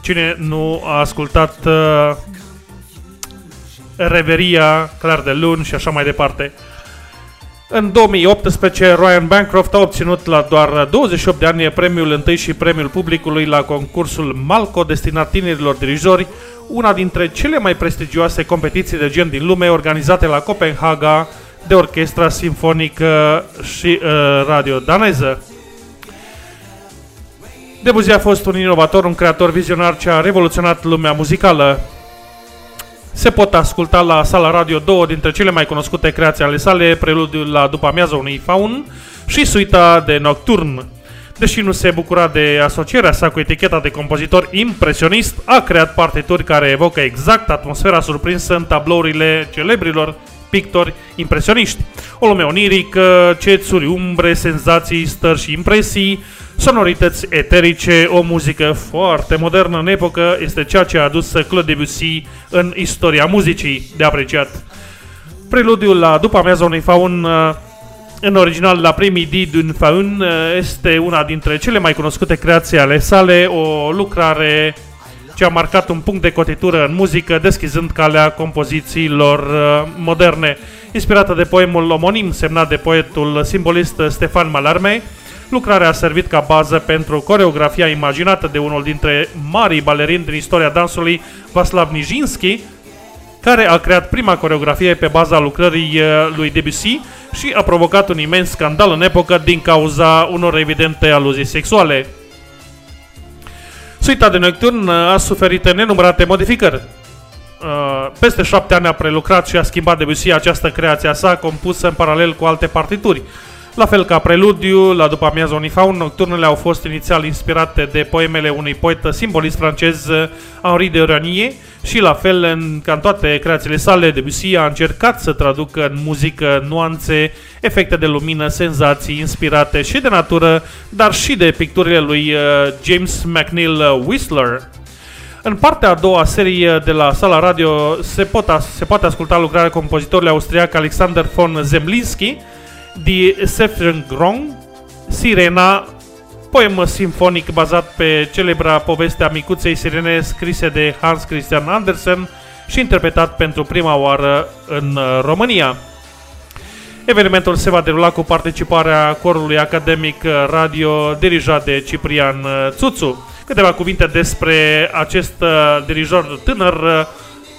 Cine nu a ascultat uh, Reveria, Clar de Lune și așa mai departe. În 2018, Ryan Bancroft a obținut la doar 28 de ani premiul întâi și premiul publicului la concursul Malco destinat tinerilor dirijori, una dintre cele mai prestigioase competiții de gen din lume organizate la Copenhaga de Orchestra Simfonică și uh, Radio daneză. Debussy a fost un inovator, un creator vizionar ce a revoluționat lumea muzicală. Se pot asculta la sala radio două dintre cele mai cunoscute creații ale sale, preludiul la după amiază unui faun și suita de nocturn. Deși nu se bucura de asocierea sa cu eticheta de compozitor impresionist, a creat partituri care evocă exact atmosfera surprinsă în tablourile celebrilor pictori impresioniști. O lume onirică, cețuri, umbre, senzații, stări și impresii, sonorități eterice, o muzică foarte modernă în epocă, este ceea ce a adus Claude Debussy în istoria muzicii de apreciat. Preludiul la după amiază unui faun uh, în original la primii di d'un faun uh, este una dintre cele mai cunoscute creații ale sale, o lucrare ce a marcat un punct de cotitură în muzică, deschizând calea compozițiilor uh, moderne. Inspirată de poemul omonim semnat de poetul simbolist Stefan Mallarmé, lucrarea a servit ca bază pentru coreografia imaginată de unul dintre marii balerini din istoria dansului, Vaslav Nijinsky, care a creat prima coreografie pe baza lucrării uh, lui Debussy și a provocat un imens scandal în epocă din cauza unor evidente aluzii sexuale. Suita de Nocturn a suferit nenumărate modificări. Uh, Peste șapte ani a prelucrat și a schimbat Debussy această creație a sa, compusă în paralel cu alte partituri. La fel ca preludiu, la după amiază unui faun, nocturnele au fost inițial inspirate de poemele unui poet simbolist francez, Henri de Ranier, și la fel în, ca în toate creațiile sale, Debussy a încercat să traducă în muzică nuanțe, efecte de lumină, senzații inspirate și de natură, dar și de picturile lui uh, James McNeill Whistler. În partea a doua a serii de la sala radio se, pot as- se poate asculta lucrarea compozitorului austriac Alexander von Zemlinski, Die Sefrengrong, Sirena, poem simfonic bazat pe celebra poveste a micuței sirene scrise de Hans Christian Andersen și interpretat pentru prima oară în uh, România. Evenimentul se va derula cu participarea corului academic uh, radio dirijat de Ciprian uh, Țuțu. Câteva cuvinte despre acest uh, dirijor tânăr, uh,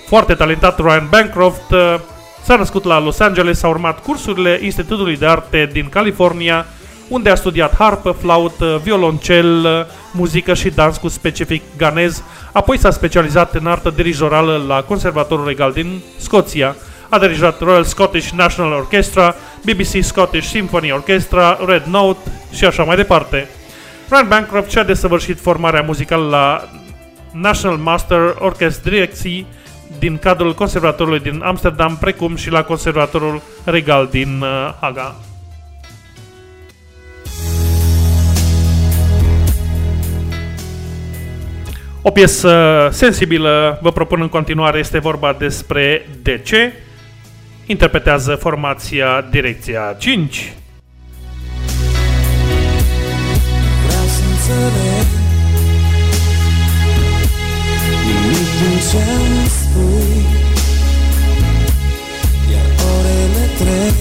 foarte talentat, Ryan Bancroft. Uh, S-a născut la Los Angeles, a urmat cursurile Institutului de Arte din California, unde a studiat harpă, flaută, violoncel, uh, muzică și dans cu specific ganez, apoi s-a specializat în artă dirijorală la Conservatorul Regal din Scoția. A dirijat Royal Scottish National Orchestra, BBC Scottish Symphony Orchestra, Red Note și așa mai departe. Ryan Bancroft și-a desăvârșit formarea muzicală la National Master Orchestra Direcții din cadrul Conservatorului din Amsterdam, precum și la Conservatorul Regal din uh, Haga. O piesă sensibilă, vă propun în continuare, este vorba despre De ce? Interpretează formația Direcția 5. Vreau să înțeleg Nimic din ce îmi spui. Iar orele trec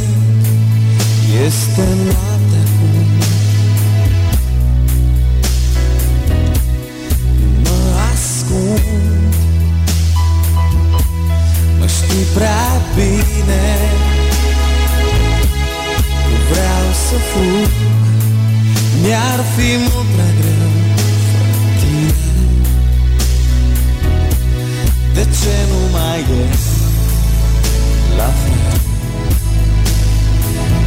Este noapte acum. Mă ascund. Mă știi prea bine. Nu vreau să fug. Mi-ar fi mult prea greu. De ce nu mai e la fel.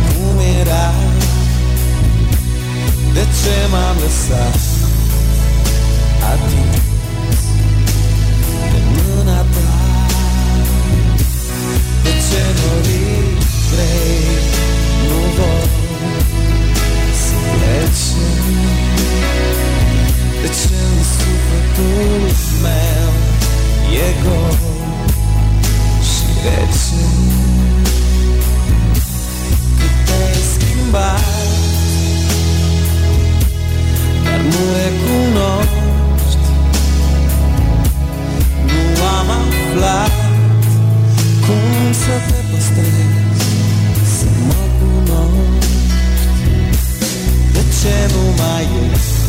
Cum era? De ce m-am lăsat? Atins. De mâna ta. De ce dorit vrei Nu vor să plece. De ce în sufletul meu jego świecy Gdybyś bar Dar nu recunoști Nu am aflat Cum să te păstrezi Să mă cunoști. De ce nu mai ești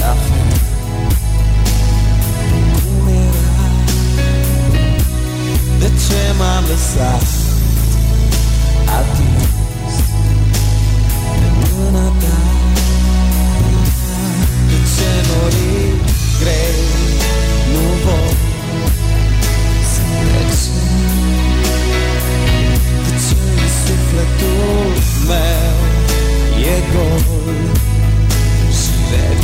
La fel? wytrzymamy sam A ty Che morì, grey, nuovo, specie C'è il souffle tu, mel, jego, świetnie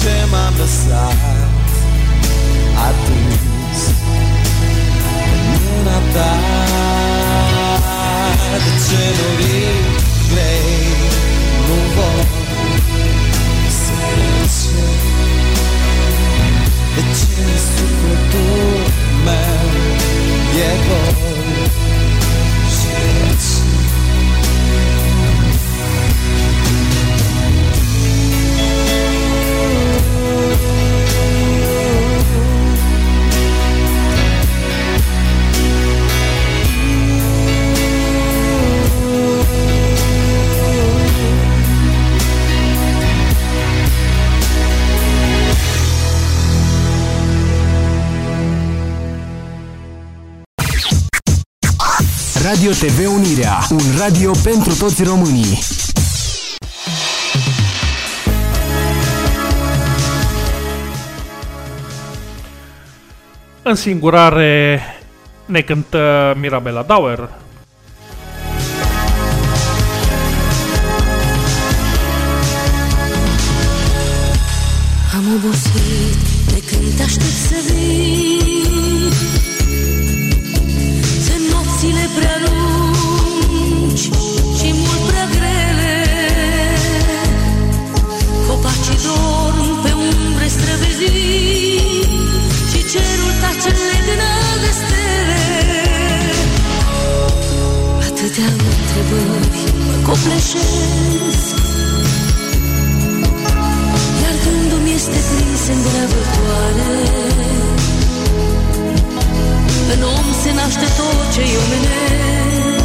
trema me sa. Radio TV Unirea, un radio pentru toți românii. În singurare ne cântă Mirabela Dauer, Am obosit de când aștept să vii atâtea întrebări mă copleșesc Iar când mi este prins în grăbătoare În om se naște tot ce-i menesc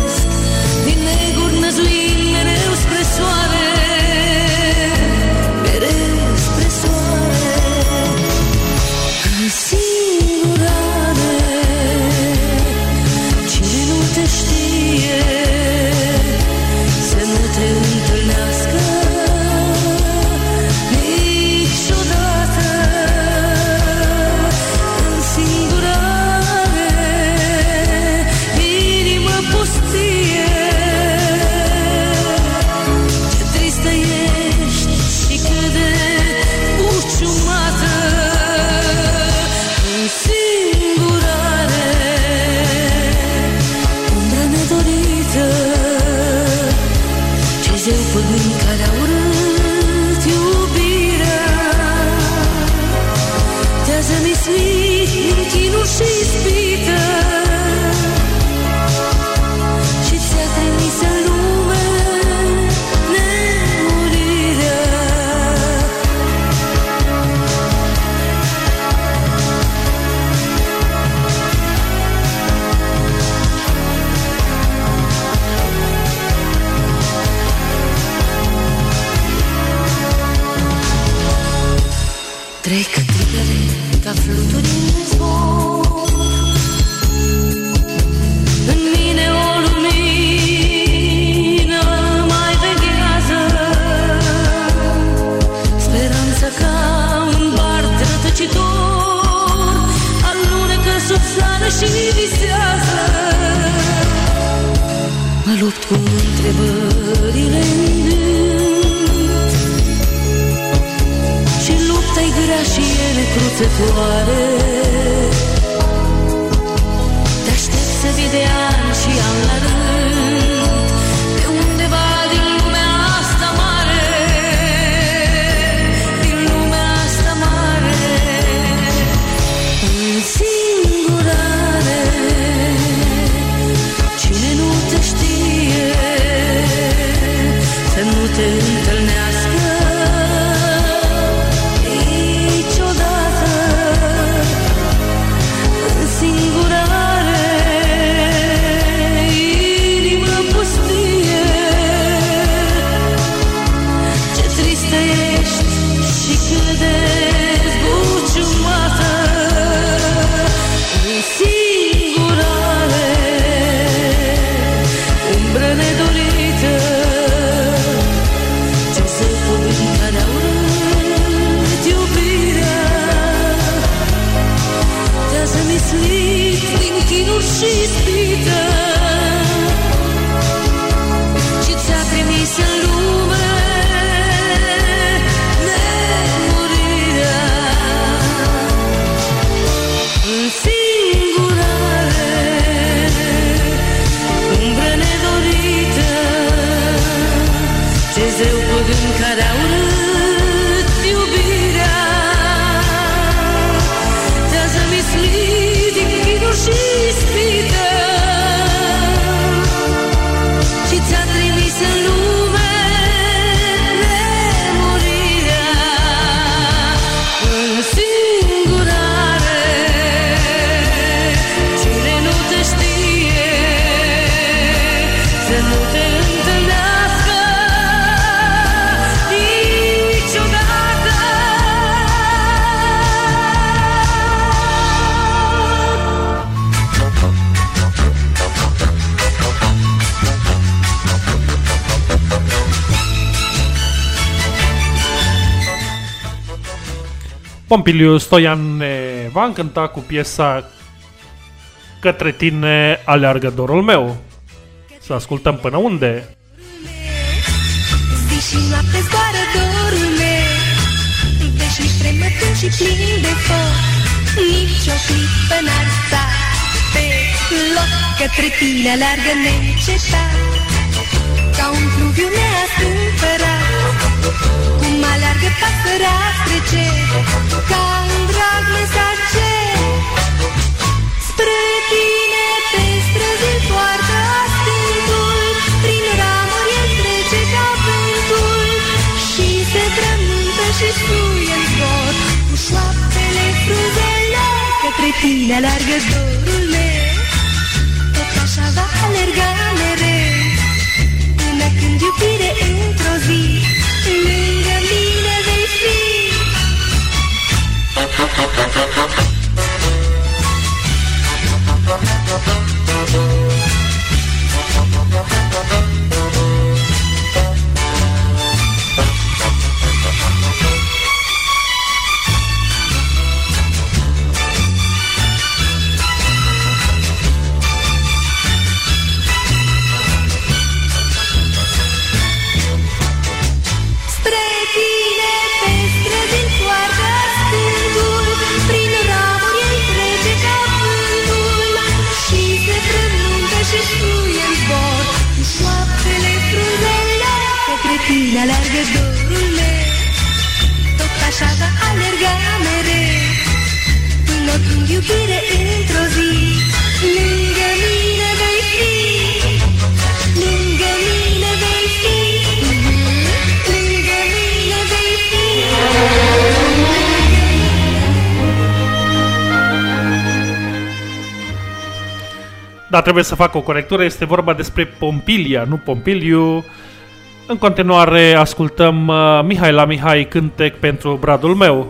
Pompiliu Stoian ne va încânta cu piesa Către tine aleargă dorul meu. Să ascultăm până unde. Zi și noapte zboară dorul meu Deși fremătând și plin de foc Nici o clipă n-ar sta pe loc Către tine aleargă neîncetat Ca un fluviu neastâmpărat Cum aleargă pasărea spre cer Ca un drag mesager Spre tine pe străzi îl poartă astintul Prin ramuri el trece ca vântul. Și se frământă și suie în zbor Cu șoaptele frunzele Către tine aleargă dorul meu. Tot așa va alerga mereu Până când iubire într-o zi Lângă mine Către tine aleargă dorul meu. Tot așa va alerga mereu. Până când iubire într-o zi. Lângă mine vei fi. Lângă mine vei fi. Lângă mine vei fi. Da, trebuie să fac o corectură. Este vorba despre Pompilia, nu Pompiliu. În continuare ascultăm uh, Mihai la Mihai cântec pentru bradul meu.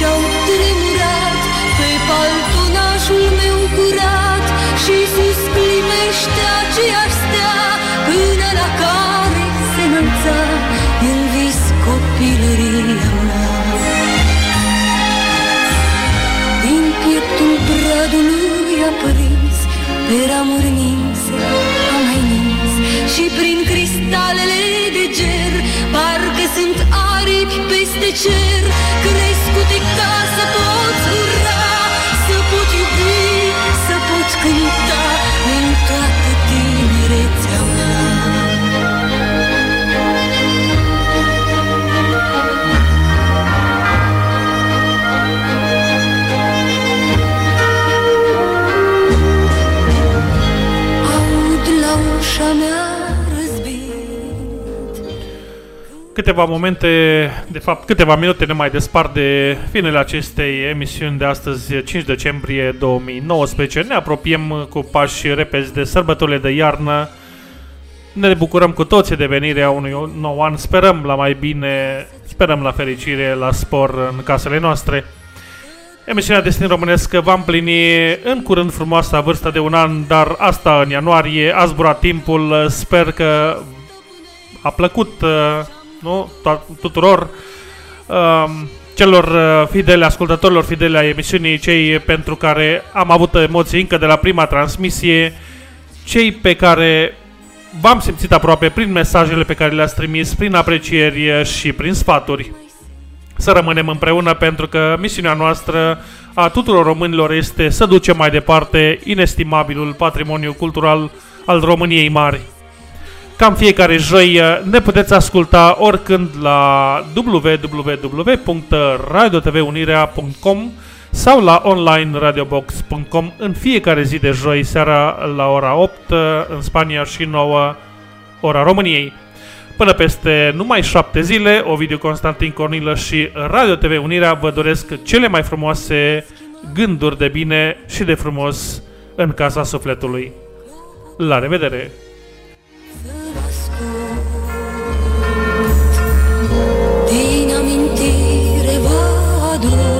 Fulgi ce-au tremurat Pe paltonașul meu curat Și sus clipește aceeași stea Până la care se înălța El vis copilăria mea. Din pieptul bradului aprins Pe ramuri ninse am mai nins Și prin cristalele peste cer Crescute ca să poți ura. Să pot iubi, să pot cânta Câteva momente, de fapt câteva minute ne mai despart de finele acestei emisiuni de astăzi, 5 decembrie 2019. Ne apropiem cu pași repezi de sărbătorile de iarnă. Ne bucurăm cu toții de venirea unui nou an. Sperăm la mai bine, sperăm la fericire, la spor în casele noastre. Emisiunea Destin Românesc va împlini în curând frumoasa vârstă de un an, dar asta în ianuarie. A zburat timpul, sper că a plăcut uh, nu? To- tuturor um, celor uh, fidele, ascultătorilor fidele a emisiunii, cei pentru care am avut emoții încă de la prima transmisie, cei pe care v-am simțit aproape prin mesajele pe care le-ați trimis, prin aprecieri și prin sfaturi. Să rămânem împreună pentru că misiunea noastră a tuturor românilor este să ducem mai departe inestimabilul patrimoniu cultural al României Mari. Cam fiecare joi ne puteți asculta oricând la www.radiotvunirea.com sau la onlineradiobox.com în fiecare zi de joi seara la ora 8 în Spania și 9 ora României. Până peste numai șapte zile, Ovidiu Constantin Cornilă și Radio TV Unirea vă doresc cele mai frumoase gânduri de bine și de frumos în casa sufletului. La revedere! году.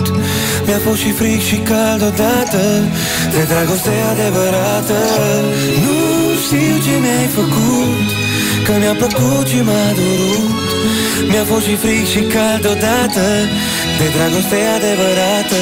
Mi-a fost și fric și cald odată De dragoste adevărată. Nu știu ce mi-ai făcut Că mi-a plăcut și m-a dorut Mi-a fost și fric și cald odată De dragoste adevărată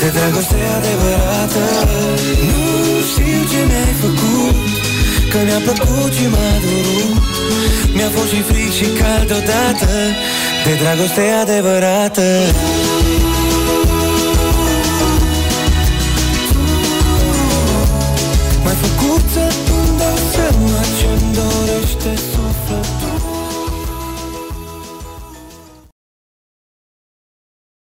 De dragoste adevărată. Nu știu ce mi-ai făcut Că mi-a plăcut și m-a dorut Mi-a fost și fric și cald odată De dragoste adevărată